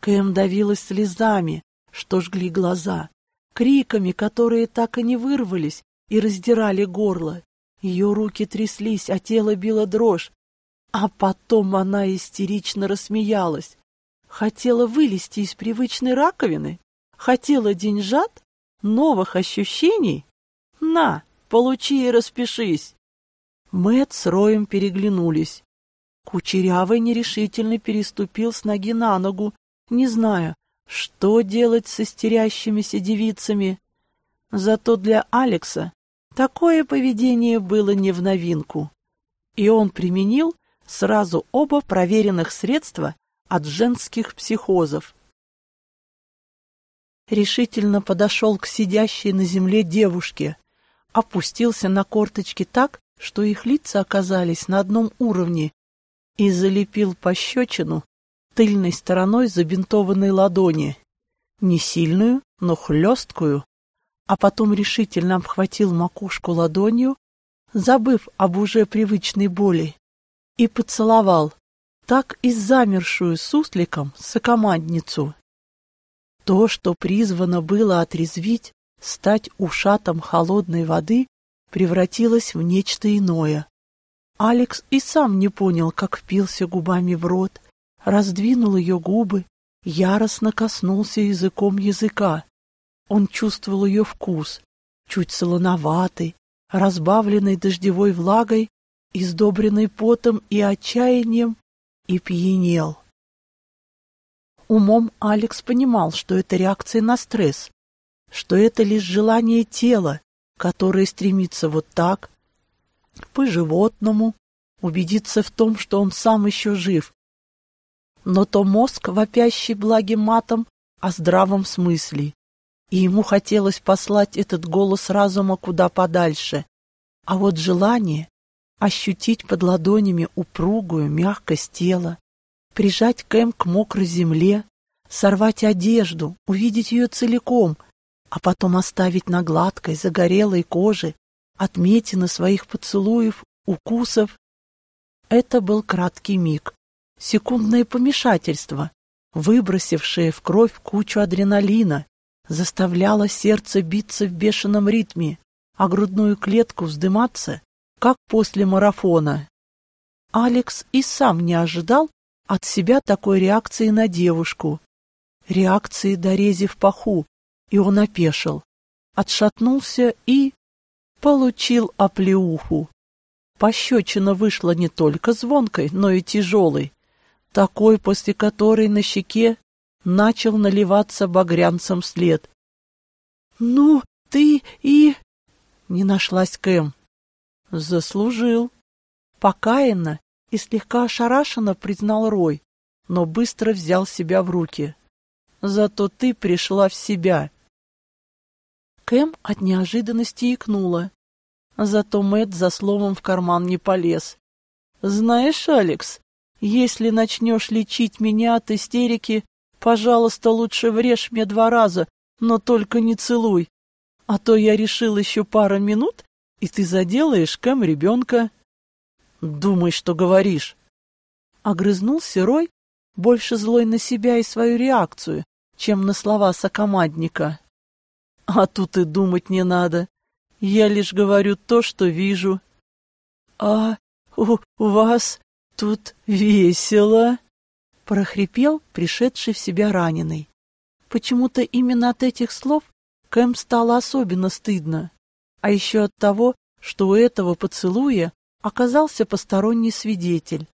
Speaker 1: Кэм давилась слезами, что жгли глаза, криками, которые так и не вырвались и раздирали горло. Ее руки тряслись, а тело било дрожь. А потом она истерично рассмеялась. Хотела вылезти из привычной раковины? Хотела деньжат? Новых ощущений? На, получи и распишись. Мэт с Роем переглянулись. Кучерявый нерешительно переступил с ноги на ногу, не зная, что делать с истерящимися девицами. Зато для Алекса такое поведение было не в новинку. И он применил сразу оба проверенных средства от женских психозов. Решительно подошел к сидящей на земле девушке, опустился на корточки так, что их лица оказались на одном уровне, и залепил пощечину тыльной стороной забинтованной ладони. Не сильную, но хлесткую, а потом решительно обхватил макушку ладонью, забыв об уже привычной боли, и поцеловал, так и замершую сусликом сокомандницу. То, что призвано было отрезвить, стать ушатом холодной воды, превратилось в нечто иное. Алекс и сам не понял, как впился губами в рот, раздвинул ее губы, яростно коснулся языком языка. Он чувствовал ее вкус, чуть солоноватый, разбавленный дождевой влагой, издобренный потом и отчаянием, и пьянел. Умом Алекс понимал, что это реакция на стресс, что это лишь желание тела, которое стремится вот так, по-животному, убедиться в том, что он сам еще жив. Но то мозг, вопящий благим матом, о здравом смысле, и ему хотелось послать этот голос разума куда подальше. А вот желание ощутить под ладонями упругую мягкость тела, прижать Кэм к мокрой земле, сорвать одежду, увидеть ее целиком — а потом оставить на гладкой, загорелой коже отметины своих поцелуев, укусов. Это был краткий миг, секундное помешательство, выбросившее в кровь кучу адреналина, заставляло сердце биться в бешеном ритме, а грудную клетку вздыматься, как после марафона. Алекс и сам не ожидал от себя такой реакции на девушку. Реакции дорези в паху, и он опешил, отшатнулся и... получил оплеуху. Пощечина вышла не только звонкой, но и тяжелой, такой, после которой на щеке начал наливаться багрянцем след. «Ну, ты и...» — не нашлась Кэм. «Заслужил». Покаянно, и слегка ошарашенно признал Рой, но быстро взял себя в руки. «Зато ты пришла в себя». Кэм от неожиданности икнула. Зато Мэт за словом в карман не полез. «Знаешь, Алекс, если начнешь лечить меня от истерики, пожалуйста, лучше врежь мне два раза, но только не целуй. А то я решил еще пара минут, и ты заделаешь Кэм ребенка». «Думай, что говоришь». Огрызнулся Рой, больше злой на себя и свою реакцию, чем на слова сокомандника. А тут и думать не надо. Я лишь говорю то, что вижу. А у вас тут весело? прохрипел пришедший в себя раненый. Почему-то именно от этих слов Кэм стало особенно стыдно. А еще от того, что у этого поцелуя оказался посторонний свидетель.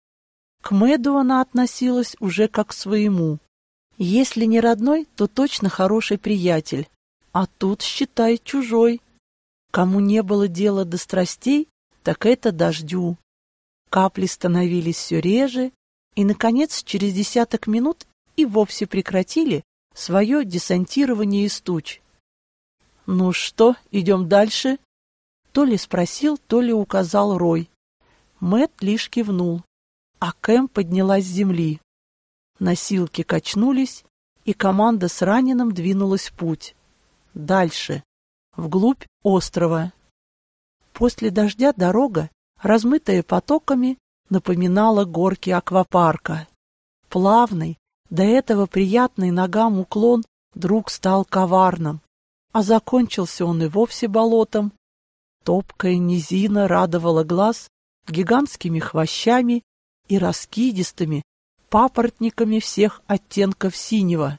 Speaker 1: К Мэду она относилась уже как к своему. Если не родной, то точно хороший приятель. А тут, считай, чужой. Кому не было дела до страстей, так это дождю. Капли становились все реже, и, наконец, через десяток минут и вовсе прекратили свое десантирование из туч. «Ну что, идем дальше?» То ли спросил, то ли указал Рой. Мэт лишь кивнул, а Кэм поднялась с земли. Носилки качнулись, и команда с раненым двинулась в путь. Дальше, вглубь острова. После дождя дорога, размытая потоками, напоминала горки аквапарка. Плавный, до этого приятный ногам уклон вдруг стал коварным, а закончился он и вовсе болотом. Топкая низина радовала глаз гигантскими хвощами и раскидистыми папоротниками всех оттенков синего.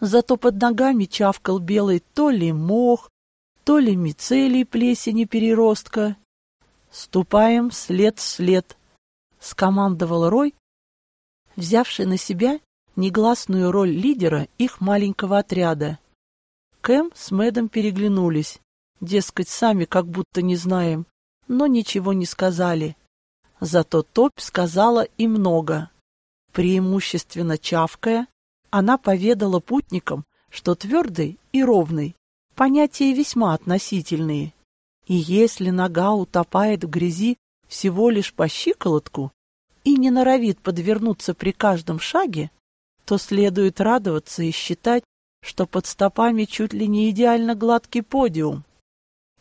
Speaker 1: Зато под ногами чавкал белый то ли мох, то ли мицелий плесени переростка. «Ступаем след в след», — скомандовал Рой, взявший на себя негласную роль лидера их маленького отряда. Кэм с Мэдом переглянулись, дескать, сами как будто не знаем, но ничего не сказали. Зато Топь сказала и много. Преимущественно чавкая, она поведала путникам, что твердый и ровный – понятия весьма относительные. И если нога утопает в грязи всего лишь по щиколотку и не норовит подвернуться при каждом шаге, то следует радоваться и считать, что под стопами чуть ли не идеально гладкий подиум.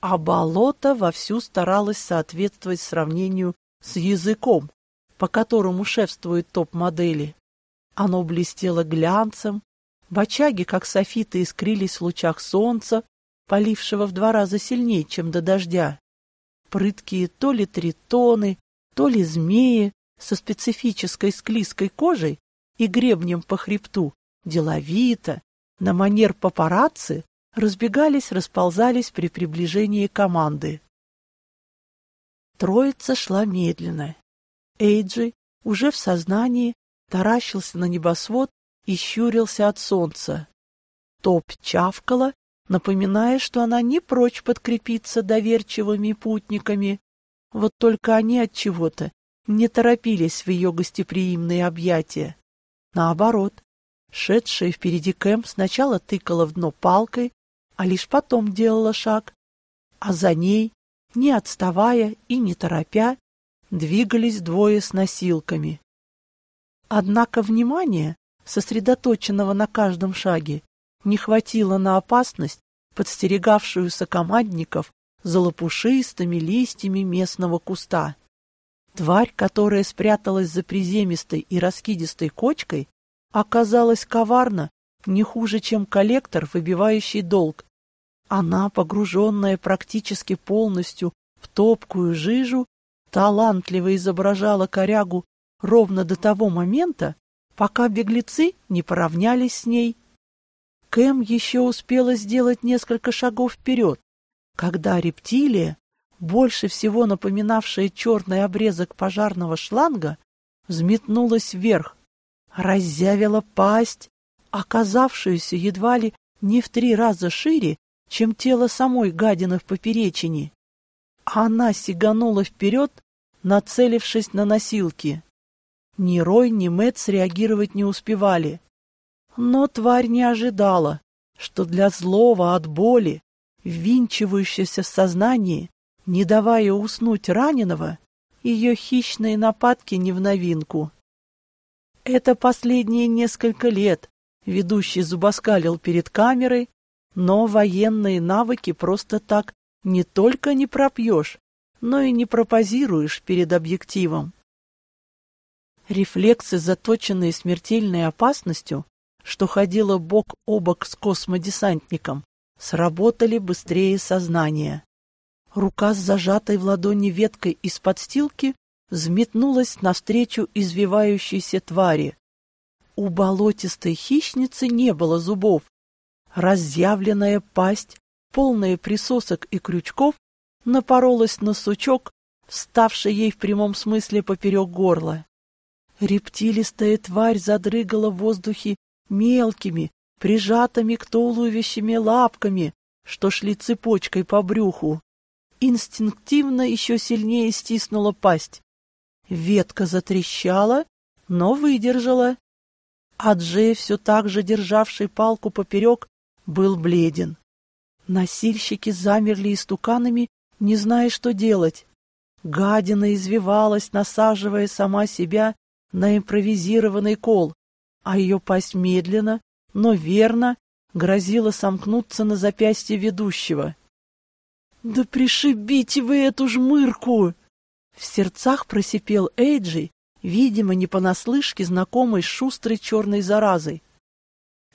Speaker 1: А болото вовсю старалось соответствовать сравнению с языком, по которому шефствуют топ-модели. Оно блестело глянцем, бочаги, как софиты, искрились в лучах солнца, полившего в два раза сильнее, чем до дождя. Прыткие то ли тритоны, то ли змеи со специфической склизкой кожей и гребнем по хребту, деловито, на манер папарацци, разбегались, расползались при приближении команды. Троица шла медленно. Эйджи, уже в сознании, таращился на небосвод и щурился от солнца. Топ чавкала, напоминая, что она не прочь подкрепиться доверчивыми путниками. Вот только они от чего-то не торопились в ее гостеприимные объятия. Наоборот, шедшая впереди Кэм сначала тыкала в дно палкой, а лишь потом делала шаг, а за ней, не отставая и не торопя, двигались двое с носилками. Однако внимания, сосредоточенного на каждом шаге, не хватило на опасность, подстерегавшую сокомандников за лопушистыми листьями местного куста. Тварь, которая спряталась за приземистой и раскидистой кочкой, оказалась коварна, не хуже, чем коллектор, выбивающий долг. Она, погруженная практически полностью в топкую жижу, талантливо изображала корягу ровно до того момента, пока беглецы не поравнялись с ней. Кэм еще успела сделать несколько шагов вперед, когда рептилия, больше всего напоминавшая черный обрезок пожарного шланга, взметнулась вверх, разъявила пасть, оказавшуюся едва ли не в три раза шире, чем тело самой гадины в поперечине. Она сиганула вперед, нацелившись на носилки. Ни Рой, ни Мэтт среагировать не успевали. Но тварь не ожидала, что для злого от боли, ввинчивающейся в сознании, не давая уснуть раненого, ее хищные нападки не в новинку. Это последние несколько лет ведущий зубоскалил перед камерой, но военные навыки просто так не только не пропьешь, но и не пропозируешь перед объективом. Рефлексы, заточенные смертельной опасностью, что ходила бок о бок с космодесантником, сработали быстрее сознания. Рука с зажатой в ладони веткой из подстилки взметнулась навстречу извивающейся твари. У болотистой хищницы не было зубов. Разъявленная пасть, полная присосок и крючков, напоролась на сучок, вставший ей в прямом смысле поперек горла. Рептилистая тварь задрыгала в воздухе мелкими, прижатыми к туловищами лапками, что шли цепочкой по брюху. Инстинктивно еще сильнее стиснула пасть. Ветка затрещала, но выдержала. А Джей, все так же державший палку поперек, был бледен. Носильщики замерли истуканами, не зная, что делать. Гадина извивалась, насаживая сама себя на импровизированный кол, а ее пасть медленно, но верно грозила сомкнуться на запястье ведущего. «Да пришибите вы эту жмырку!» В сердцах просипел Эйджи, видимо, не понаслышке знакомой с шустрой черной заразой.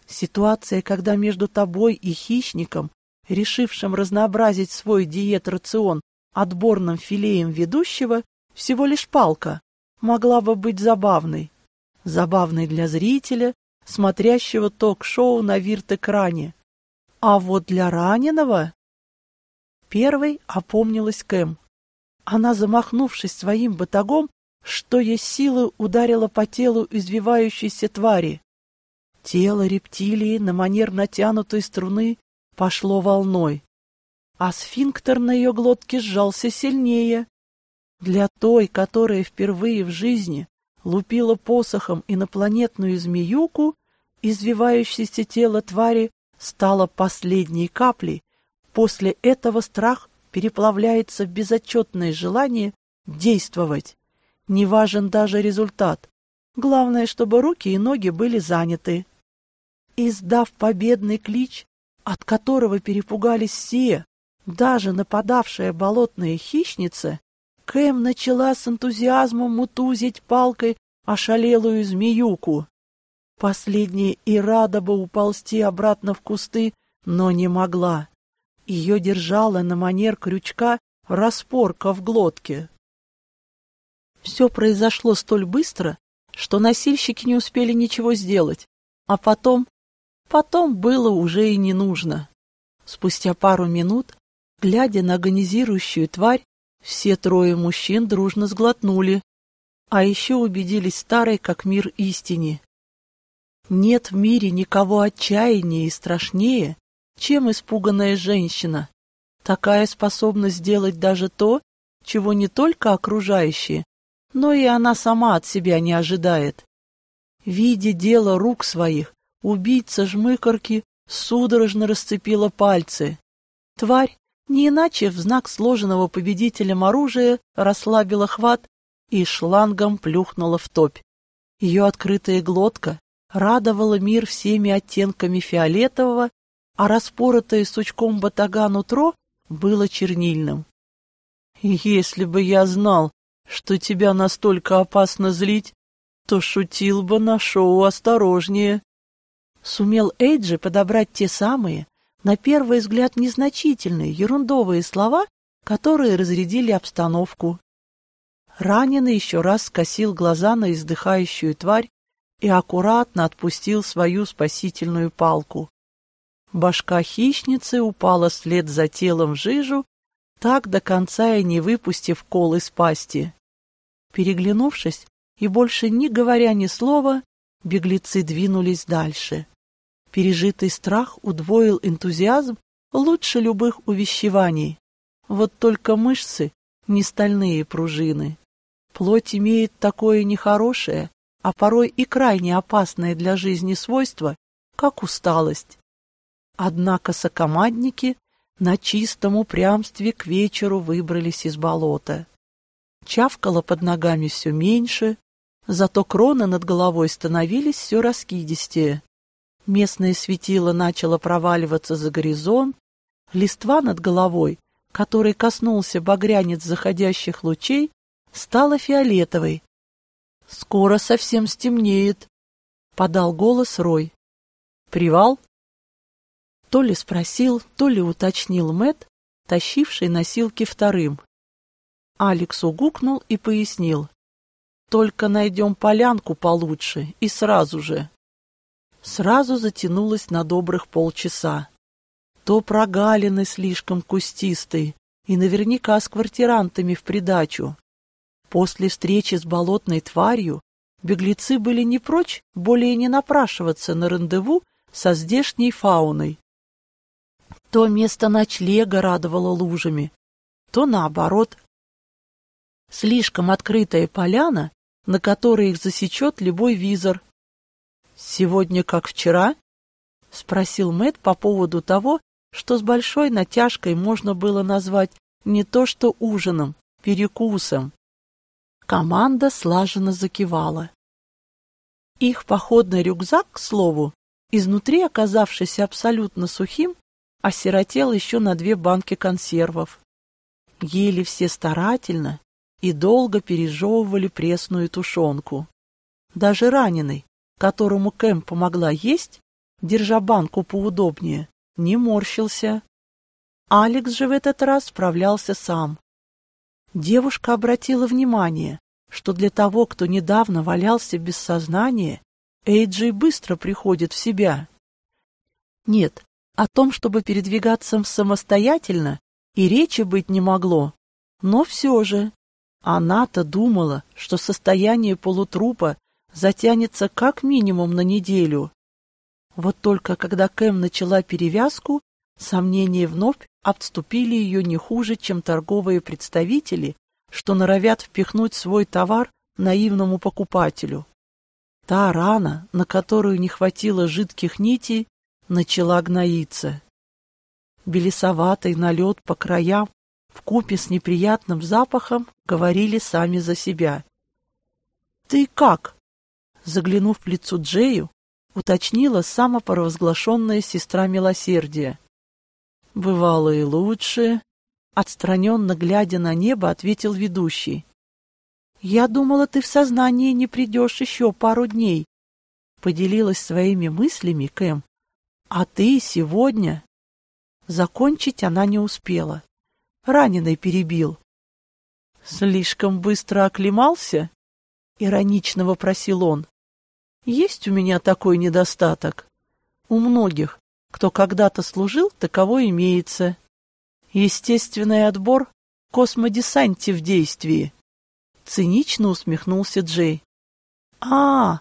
Speaker 1: Ситуация, когда между тобой и хищником, решившим разнообразить свой диет-рацион отборным филеем ведущего, всего лишь палка, могла бы быть забавной. Забавной для зрителя, смотрящего ток-шоу на вирт-экране. А вот для раненого... Первой опомнилась Кэм. Она, замахнувшись своим батагом, что есть силы, ударила по телу извивающейся твари. Тело рептилии на манер натянутой струны пошло волной, а сфинктер на ее глотке сжался сильнее. Для той, которая впервые в жизни лупила посохом инопланетную змеюку, извивающееся тело твари стало последней каплей. После этого страх переплавляется в безотчетное желание действовать. Не важен даже результат. Главное, чтобы руки и ноги были заняты. Издав победный клич, от которого перепугались все, даже нападавшая болотная хищница, Кэм начала с энтузиазмом мутузить палкой ошалелую змеюку. Последняя и рада бы уползти обратно в кусты, но не могла. Ее держала на манер крючка распорка в глотке. Все произошло столь быстро, что носильщики не успели ничего сделать, а потом... Потом было уже и не нужно. Спустя пару минут, глядя на агонизирующую тварь, все трое мужчин дружно сглотнули, а еще убедились старой, как мир истине. Нет в мире никого отчаяннее и страшнее, чем испуганная женщина. Такая способна сделать даже то, чего не только окружающие, но и она сама от себя не ожидает. Видя дело рук своих, убийца жмыкарки судорожно расцепила пальцы. Тварь, не иначе в знак сложенного победителем оружия, расслабила хват и шлангом плюхнула в топь. Ее открытая глотка радовала мир всеми оттенками фиолетового а распоротое сучком батага нутро было чернильным. «Если бы я знал, что тебя настолько опасно злить, то шутил бы на шоу осторожнее». Сумел Эйджи подобрать те самые, на первый взгляд незначительные, ерундовые слова, которые разрядили обстановку. Раненый еще раз скосил глаза на издыхающую тварь и аккуратно отпустил свою спасительную палку. Башка хищницы упала вслед за телом в жижу, так до конца и не выпустив кол из пасти. Переглянувшись и больше не говоря ни слова, беглецы двинулись дальше. Пережитый страх удвоил энтузиазм лучше любых увещеваний. Вот только мышцы — не стальные пружины. Плоть имеет такое нехорошее, а порой и крайне опасное для жизни свойство, как усталость. Однако сокомандники на чистом упрямстве к вечеру выбрались из болота. Чавкало под ногами все меньше, зато кроны над головой становились все раскидистее. Местное светило начало проваливаться за горизонт, листва над головой, которой коснулся багрянец заходящих лучей, стала фиолетовой. «Скоро совсем стемнеет», — подал голос Рой. «Привал?» То ли спросил, то ли уточнил Мэт, тащивший носилки вторым. Алекс угукнул и пояснил. «Только найдем полянку получше и сразу же». Сразу затянулось на добрых полчаса. То прогалины слишком кустистые и наверняка с квартирантами в придачу. После встречи с болотной тварью беглецы были не прочь более не напрашиваться на рандеву со здешней фауной. То место ночлега радовало лужами, то наоборот. Слишком открытая поляна, на которой их засечет любой визор. «Сегодня как вчера?» — спросил Мэт по поводу того, что с большой натяжкой можно было назвать не то что ужином, перекусом. Команда слаженно закивала. Их походный рюкзак, к слову, изнутри оказавшийся абсолютно сухим, осиротел еще на две банки консервов. Ели все старательно и долго пережевывали пресную тушенку. Даже раненый, которому Кэм помогла есть, держа банку поудобнее, не морщился. Алекс же в этот раз справлялся сам. Девушка обратила внимание, что для того, кто недавно валялся без сознания, Эйджи быстро приходит в себя. Нет, о том, чтобы передвигаться самостоятельно, и речи быть не могло. Но все же, она-то думала, что состояние полутрупа затянется как минимум на неделю. Вот только когда Кэм начала перевязку, сомнения вновь обступили ее не хуже, чем торговые представители, что норовят впихнуть свой товар наивному покупателю. Та рана, на которую не хватило жидких нитей, начала гноиться. Белесоватый налет по краям вкупе с неприятным запахом говорили сами за себя. «Ты как?» Заглянув в лицо Джею, уточнила самопровозглашенная сестра милосердия. «Бывало и лучше», — отстраненно глядя на небо, ответил ведущий. «Я думала, ты в сознание не придешь еще пару дней», — поделилась своими мыслями Кэм. «А ты сегодня...» Закончить она не успела. Раненый перебил. «Слишком быстро оклемался?» — иронично вопросил он. «Есть у меня такой недостаток. У многих, кто когда-то служил, таково имеется. Естественный отбор — космодесанте в действии. Цинично усмехнулся Джей. а, -а, -а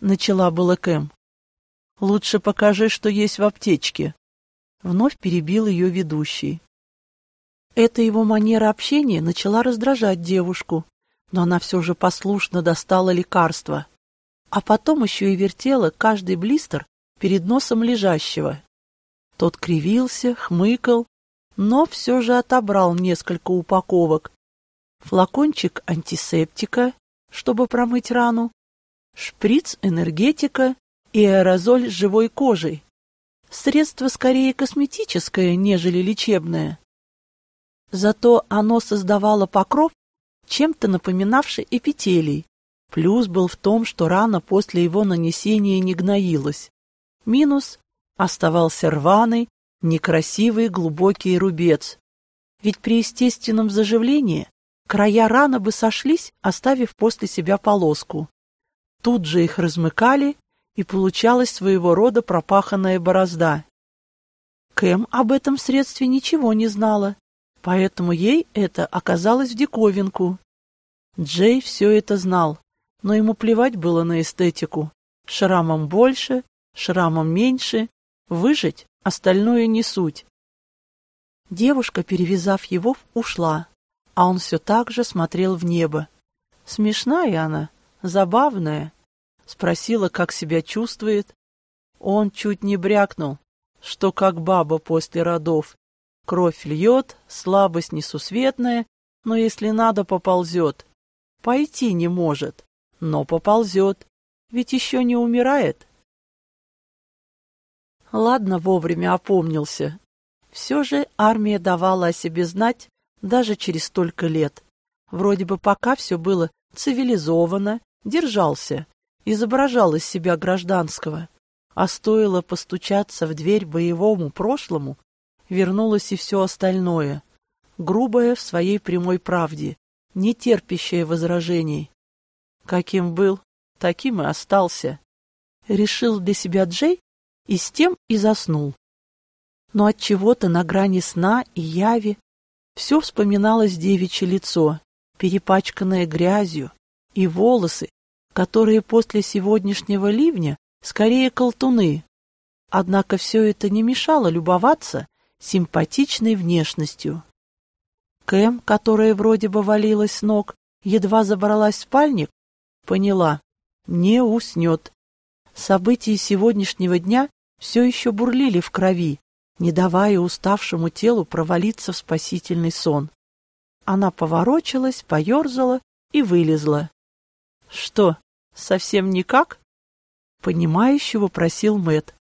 Speaker 1: начала было Кэм. «Лучше покажи, что есть в аптечке». Вновь перебил ее ведущий. Эта его манера общения начала раздражать девушку, но она все же послушно достала лекарство. А потом еще и вертела каждый блистер перед носом лежащего. Тот кривился, хмыкал, но все же отобрал несколько упаковок. Флакончик антисептика, чтобы промыть рану, шприц энергетика и аэрозоль с живой кожей. Средство скорее косметическое, нежели лечебное. Зато оно создавало покров, чем-то напоминавший эпителий. Плюс был в том, что рана после его нанесения не гноилась. Минус Оставался рваный, некрасивый глубокий рубец. Ведь при естественном заживлении края раны бы сошлись, оставив после себя полоску. Тут же их размыкали, и получалась своего рода пропаханная борозда. Кэм об этом средстве ничего не знала, поэтому ей это оказалось в диковинку. Джей все это знал, но ему плевать было на эстетику. Шрамом больше, шрамом меньше, Выжить остальное не суть. Девушка, перевязав его, ушла, а он все так же смотрел в небо. Смешная она, забавная. Спросила, как себя чувствует. Он чуть не брякнул, что как баба после родов. Кровь льет, слабость несусветная, но если надо, поползет. Пойти не может, но поползет, ведь еще не умирает. Ладно, вовремя опомнился. Все же армия давала о себе знать даже через столько лет. Вроде бы пока все было цивилизованно, держался, изображал из себя гражданского. А стоило постучаться в дверь боевому прошлому, вернулось и все остальное, грубое в своей прямой правде, не терпящее возражений. Каким был, таким и остался. Решил для себя Джей и с тем и заснул. Но от чего-то на грани сна и яви все вспоминалось девичье лицо, перепачканное грязью, и волосы, которые после сегодняшнего ливня скорее колтуны. Однако все это не мешало любоваться симпатичной внешностью. Кэм, которая вроде бы валилась с ног, едва забралась в спальник, поняла — не уснет. События сегодняшнего дня все еще бурлили в крови, не давая уставшему телу провалиться в спасительный сон. Она поворочилась, поерзала и вылезла. — Что, совсем никак? — понимающего просил Мэт.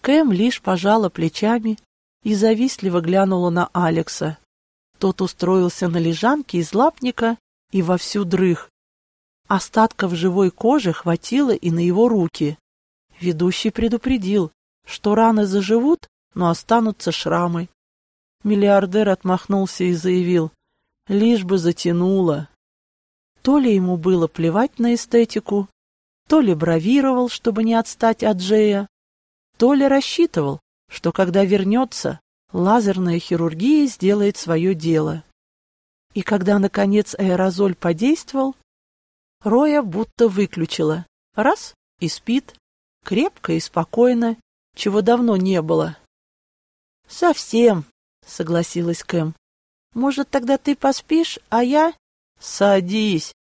Speaker 1: Кэм лишь пожала плечами и завистливо глянула на Алекса. Тот устроился на лежанке из лапника и вовсю дрых. Остатков живой кожи хватило и на его руки. Ведущий предупредил, что раны заживут, но останутся шрамы. Миллиардер отмахнулся и заявил, лишь бы затянуло. То ли ему было плевать на эстетику, то ли бравировал, чтобы не отстать от Джея, то ли рассчитывал, что когда вернется, лазерная хирургия сделает свое дело. И когда, наконец, аэрозоль подействовал, Роя будто выключила. Раз — и спит, крепко и спокойно, чего давно не было. «Совсем», — согласилась Кэм. «Может, тогда ты поспишь, а я...» «Садись.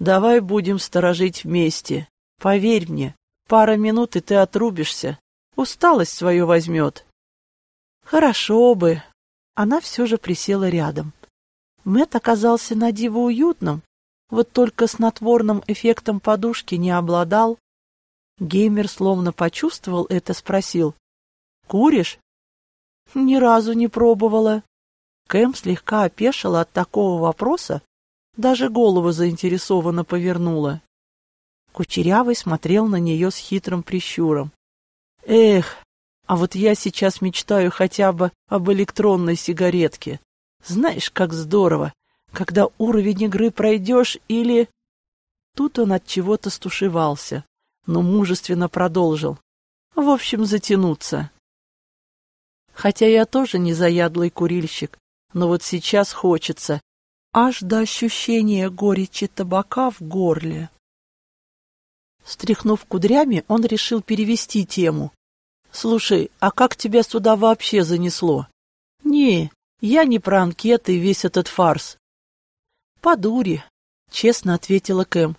Speaker 1: Давай будем сторожить вместе. Поверь мне, пара минут, и ты отрубишься. Усталость свою возьмет». «Хорошо бы». Она все же присела рядом. Мэт оказался на диво уютным, вот только снотворным эффектом подушки не обладал. Геймер словно почувствовал это, спросил. «Куришь?» «Ни разу не пробовала». Кэм слегка опешила от такого вопроса, даже голову заинтересованно повернула. Кучерявый смотрел на нее с хитрым прищуром. «Эх, а вот я сейчас мечтаю хотя бы об электронной сигаретке. Знаешь, как здорово, когда уровень игры пройдешь или...» Тут он от чего-то стушевался, но мужественно продолжил. В общем, затянуться. Хотя я тоже не заядлый курильщик, но вот сейчас хочется, аж до ощущения горечи табака в горле. Стряхнув кудрями, он решил перевести тему. «Слушай, а как тебя сюда вообще занесло?» «Не, я не про анкеты и весь этот фарс. «По дуре», — честно ответила Кэм.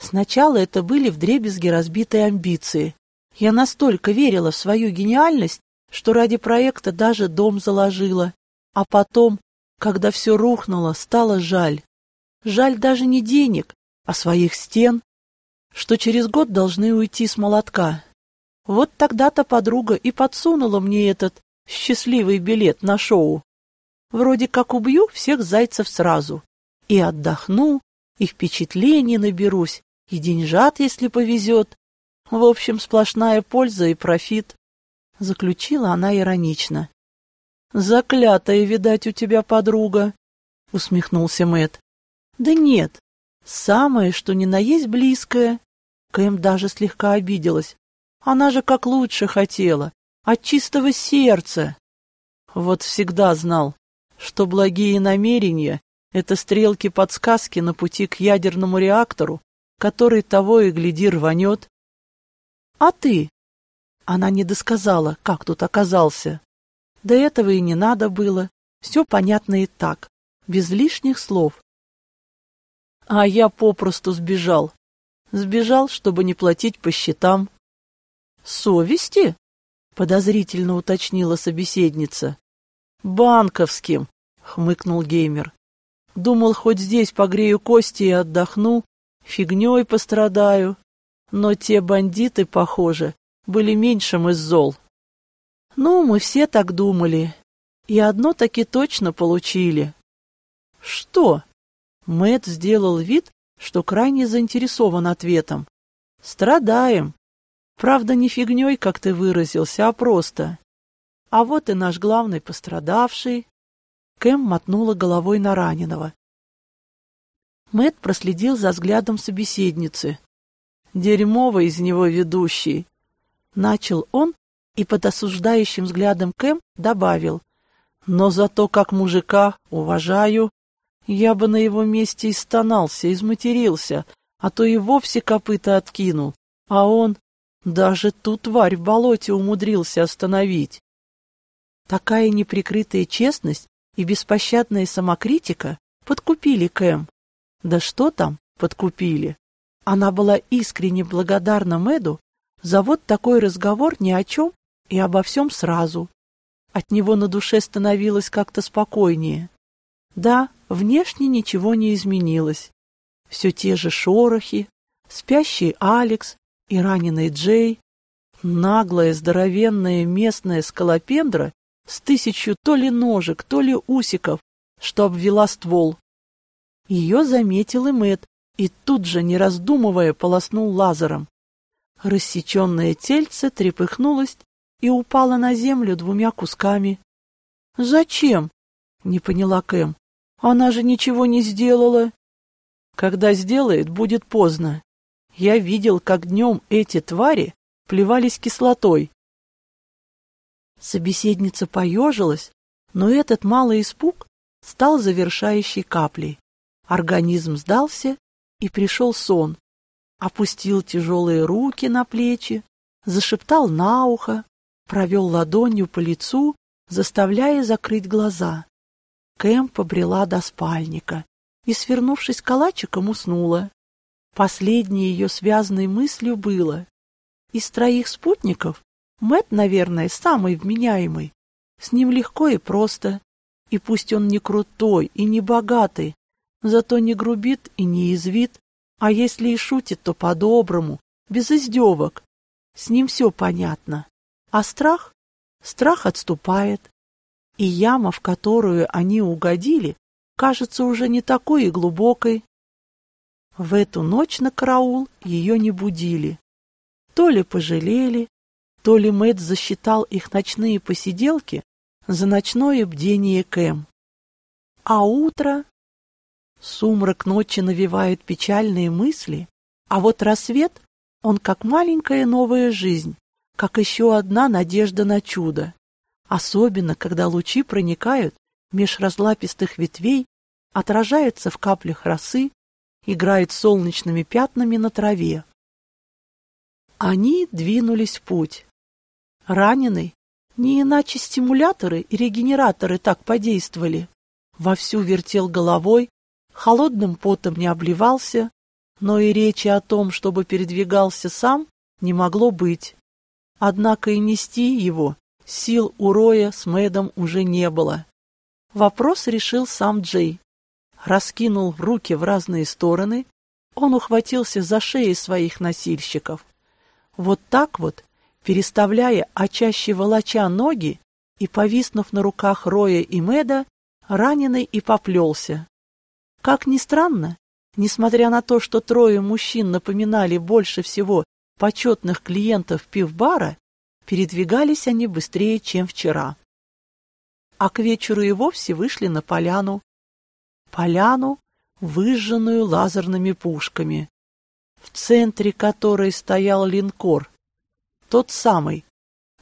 Speaker 1: «Сначала это были вдребезги разбитые амбиции. Я настолько верила в свою гениальность, что ради проекта даже дом заложила. А потом, когда все рухнуло, стало жаль. Жаль даже не денег, а своих стен, что через год должны уйти с молотка. Вот тогда-то подруга и подсунула мне этот счастливый билет на шоу. Вроде как убью всех зайцев сразу, и отдохну, и впечатлений наберусь, и деньжат, если повезет. В общем, сплошная польза и профит. Заключила она иронично. «Заклятая, видать, у тебя подруга», — усмехнулся Мэт. «Да нет, самое, что ни на есть близкое». Кэм даже слегка обиделась. Она же как лучше хотела, от чистого сердца. Вот всегда знал, что благие намерения это стрелки-подсказки на пути к ядерному реактору, который того и гляди рванет. А ты? Она не досказала, как тут оказался. До этого и не надо было. Все понятно и так, без лишних слов. А я попросту сбежал. Сбежал, чтобы не платить по счетам. «Совести?» — подозрительно уточнила собеседница. «Банковским», — хмыкнул геймер. «Думал, хоть здесь погрею кости и отдохну, фигней пострадаю. Но те бандиты, похоже, были меньшим из зол». «Ну, мы все так думали. И одно таки точно получили». «Что?» Мэт сделал вид, что крайне заинтересован ответом. «Страдаем. Правда, не фигней, как ты выразился, а просто. А вот и наш главный пострадавший». Кэм мотнула головой на раненого. Мэт проследил за взглядом собеседницы. «Дерьмово из него ведущий!» Начал он и под осуждающим взглядом Кэм добавил. «Но зато как мужика уважаю я бы на его месте и стонался, изматерился, а то и вовсе копыта откинул. А он даже ту тварь в болоте умудрился остановить. Такая неприкрытая честность и беспощадная самокритика подкупили Кэм. Да что там подкупили? Она была искренне благодарна Мэду за вот такой разговор ни о чем и обо всем сразу. От него на душе становилось как-то спокойнее. Да, внешне ничего не изменилось. Все те же шорохи, спящий Алекс и раненый Джей, наглая здоровенная местная скалопендра с тысячу то ли ножек, то ли усиков, что обвела ствол. Ее заметил и Мэтт, и тут же, не раздумывая, полоснул лазером. Рассеченное тельце трепыхнулось и упало на землю двумя кусками. «Зачем?» — не поняла Кэм. Она же ничего не сделала. Когда сделает, будет поздно. Я видел, как днем эти твари плевались кислотой. Собеседница поежилась, но этот малый испуг стал завершающей каплей. Организм сдался, и пришел сон. Опустил тяжелые руки на плечи, зашептал на ухо, провел ладонью по лицу, заставляя закрыть глаза. Кэм побрела до спальника и, свернувшись калачиком, уснула. Последней ее связанной мыслью было. Из троих спутников Мэт, наверное, самый вменяемый. С ним легко и просто. И пусть он не крутой и не богатый, зато не грубит и не извит, а если и шутит, то по-доброму, без издевок. С ним все понятно. А страх? Страх отступает, и яма, в которую они угодили, кажется уже не такой и глубокой. В эту ночь на караул ее не будили. То ли пожалели, то ли Мэтт засчитал их ночные посиделки за ночное бдение Кэм. А утро... Сумрак ночи навевает печальные мысли, а вот рассвет, он как маленькая новая жизнь, как еще одна надежда на чудо особенно когда лучи проникают меж разлапистых ветвей, отражаются в каплях росы, играют солнечными пятнами на траве. Они двинулись в путь. Раненый, не иначе стимуляторы и регенераторы так подействовали. Вовсю вертел головой, холодным потом не обливался, но и речи о том, чтобы передвигался сам, не могло быть. Однако и нести его Сил у Роя с Мэдом уже не было. Вопрос решил сам Джей. Раскинул руки в разные стороны, он ухватился за шеи своих носильщиков. Вот так вот, переставляя, а чаще волоча ноги и повиснув на руках Роя и Мэда, раненый и поплелся. Как ни странно, несмотря на то, что трое мужчин напоминали больше всего почетных клиентов пивбара, Передвигались они быстрее, чем вчера. А к вечеру и вовсе вышли на поляну. Поляну, выжженную лазерными пушками, в центре которой стоял линкор, тот самый,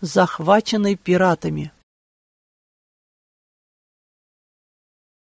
Speaker 1: захваченный пиратами.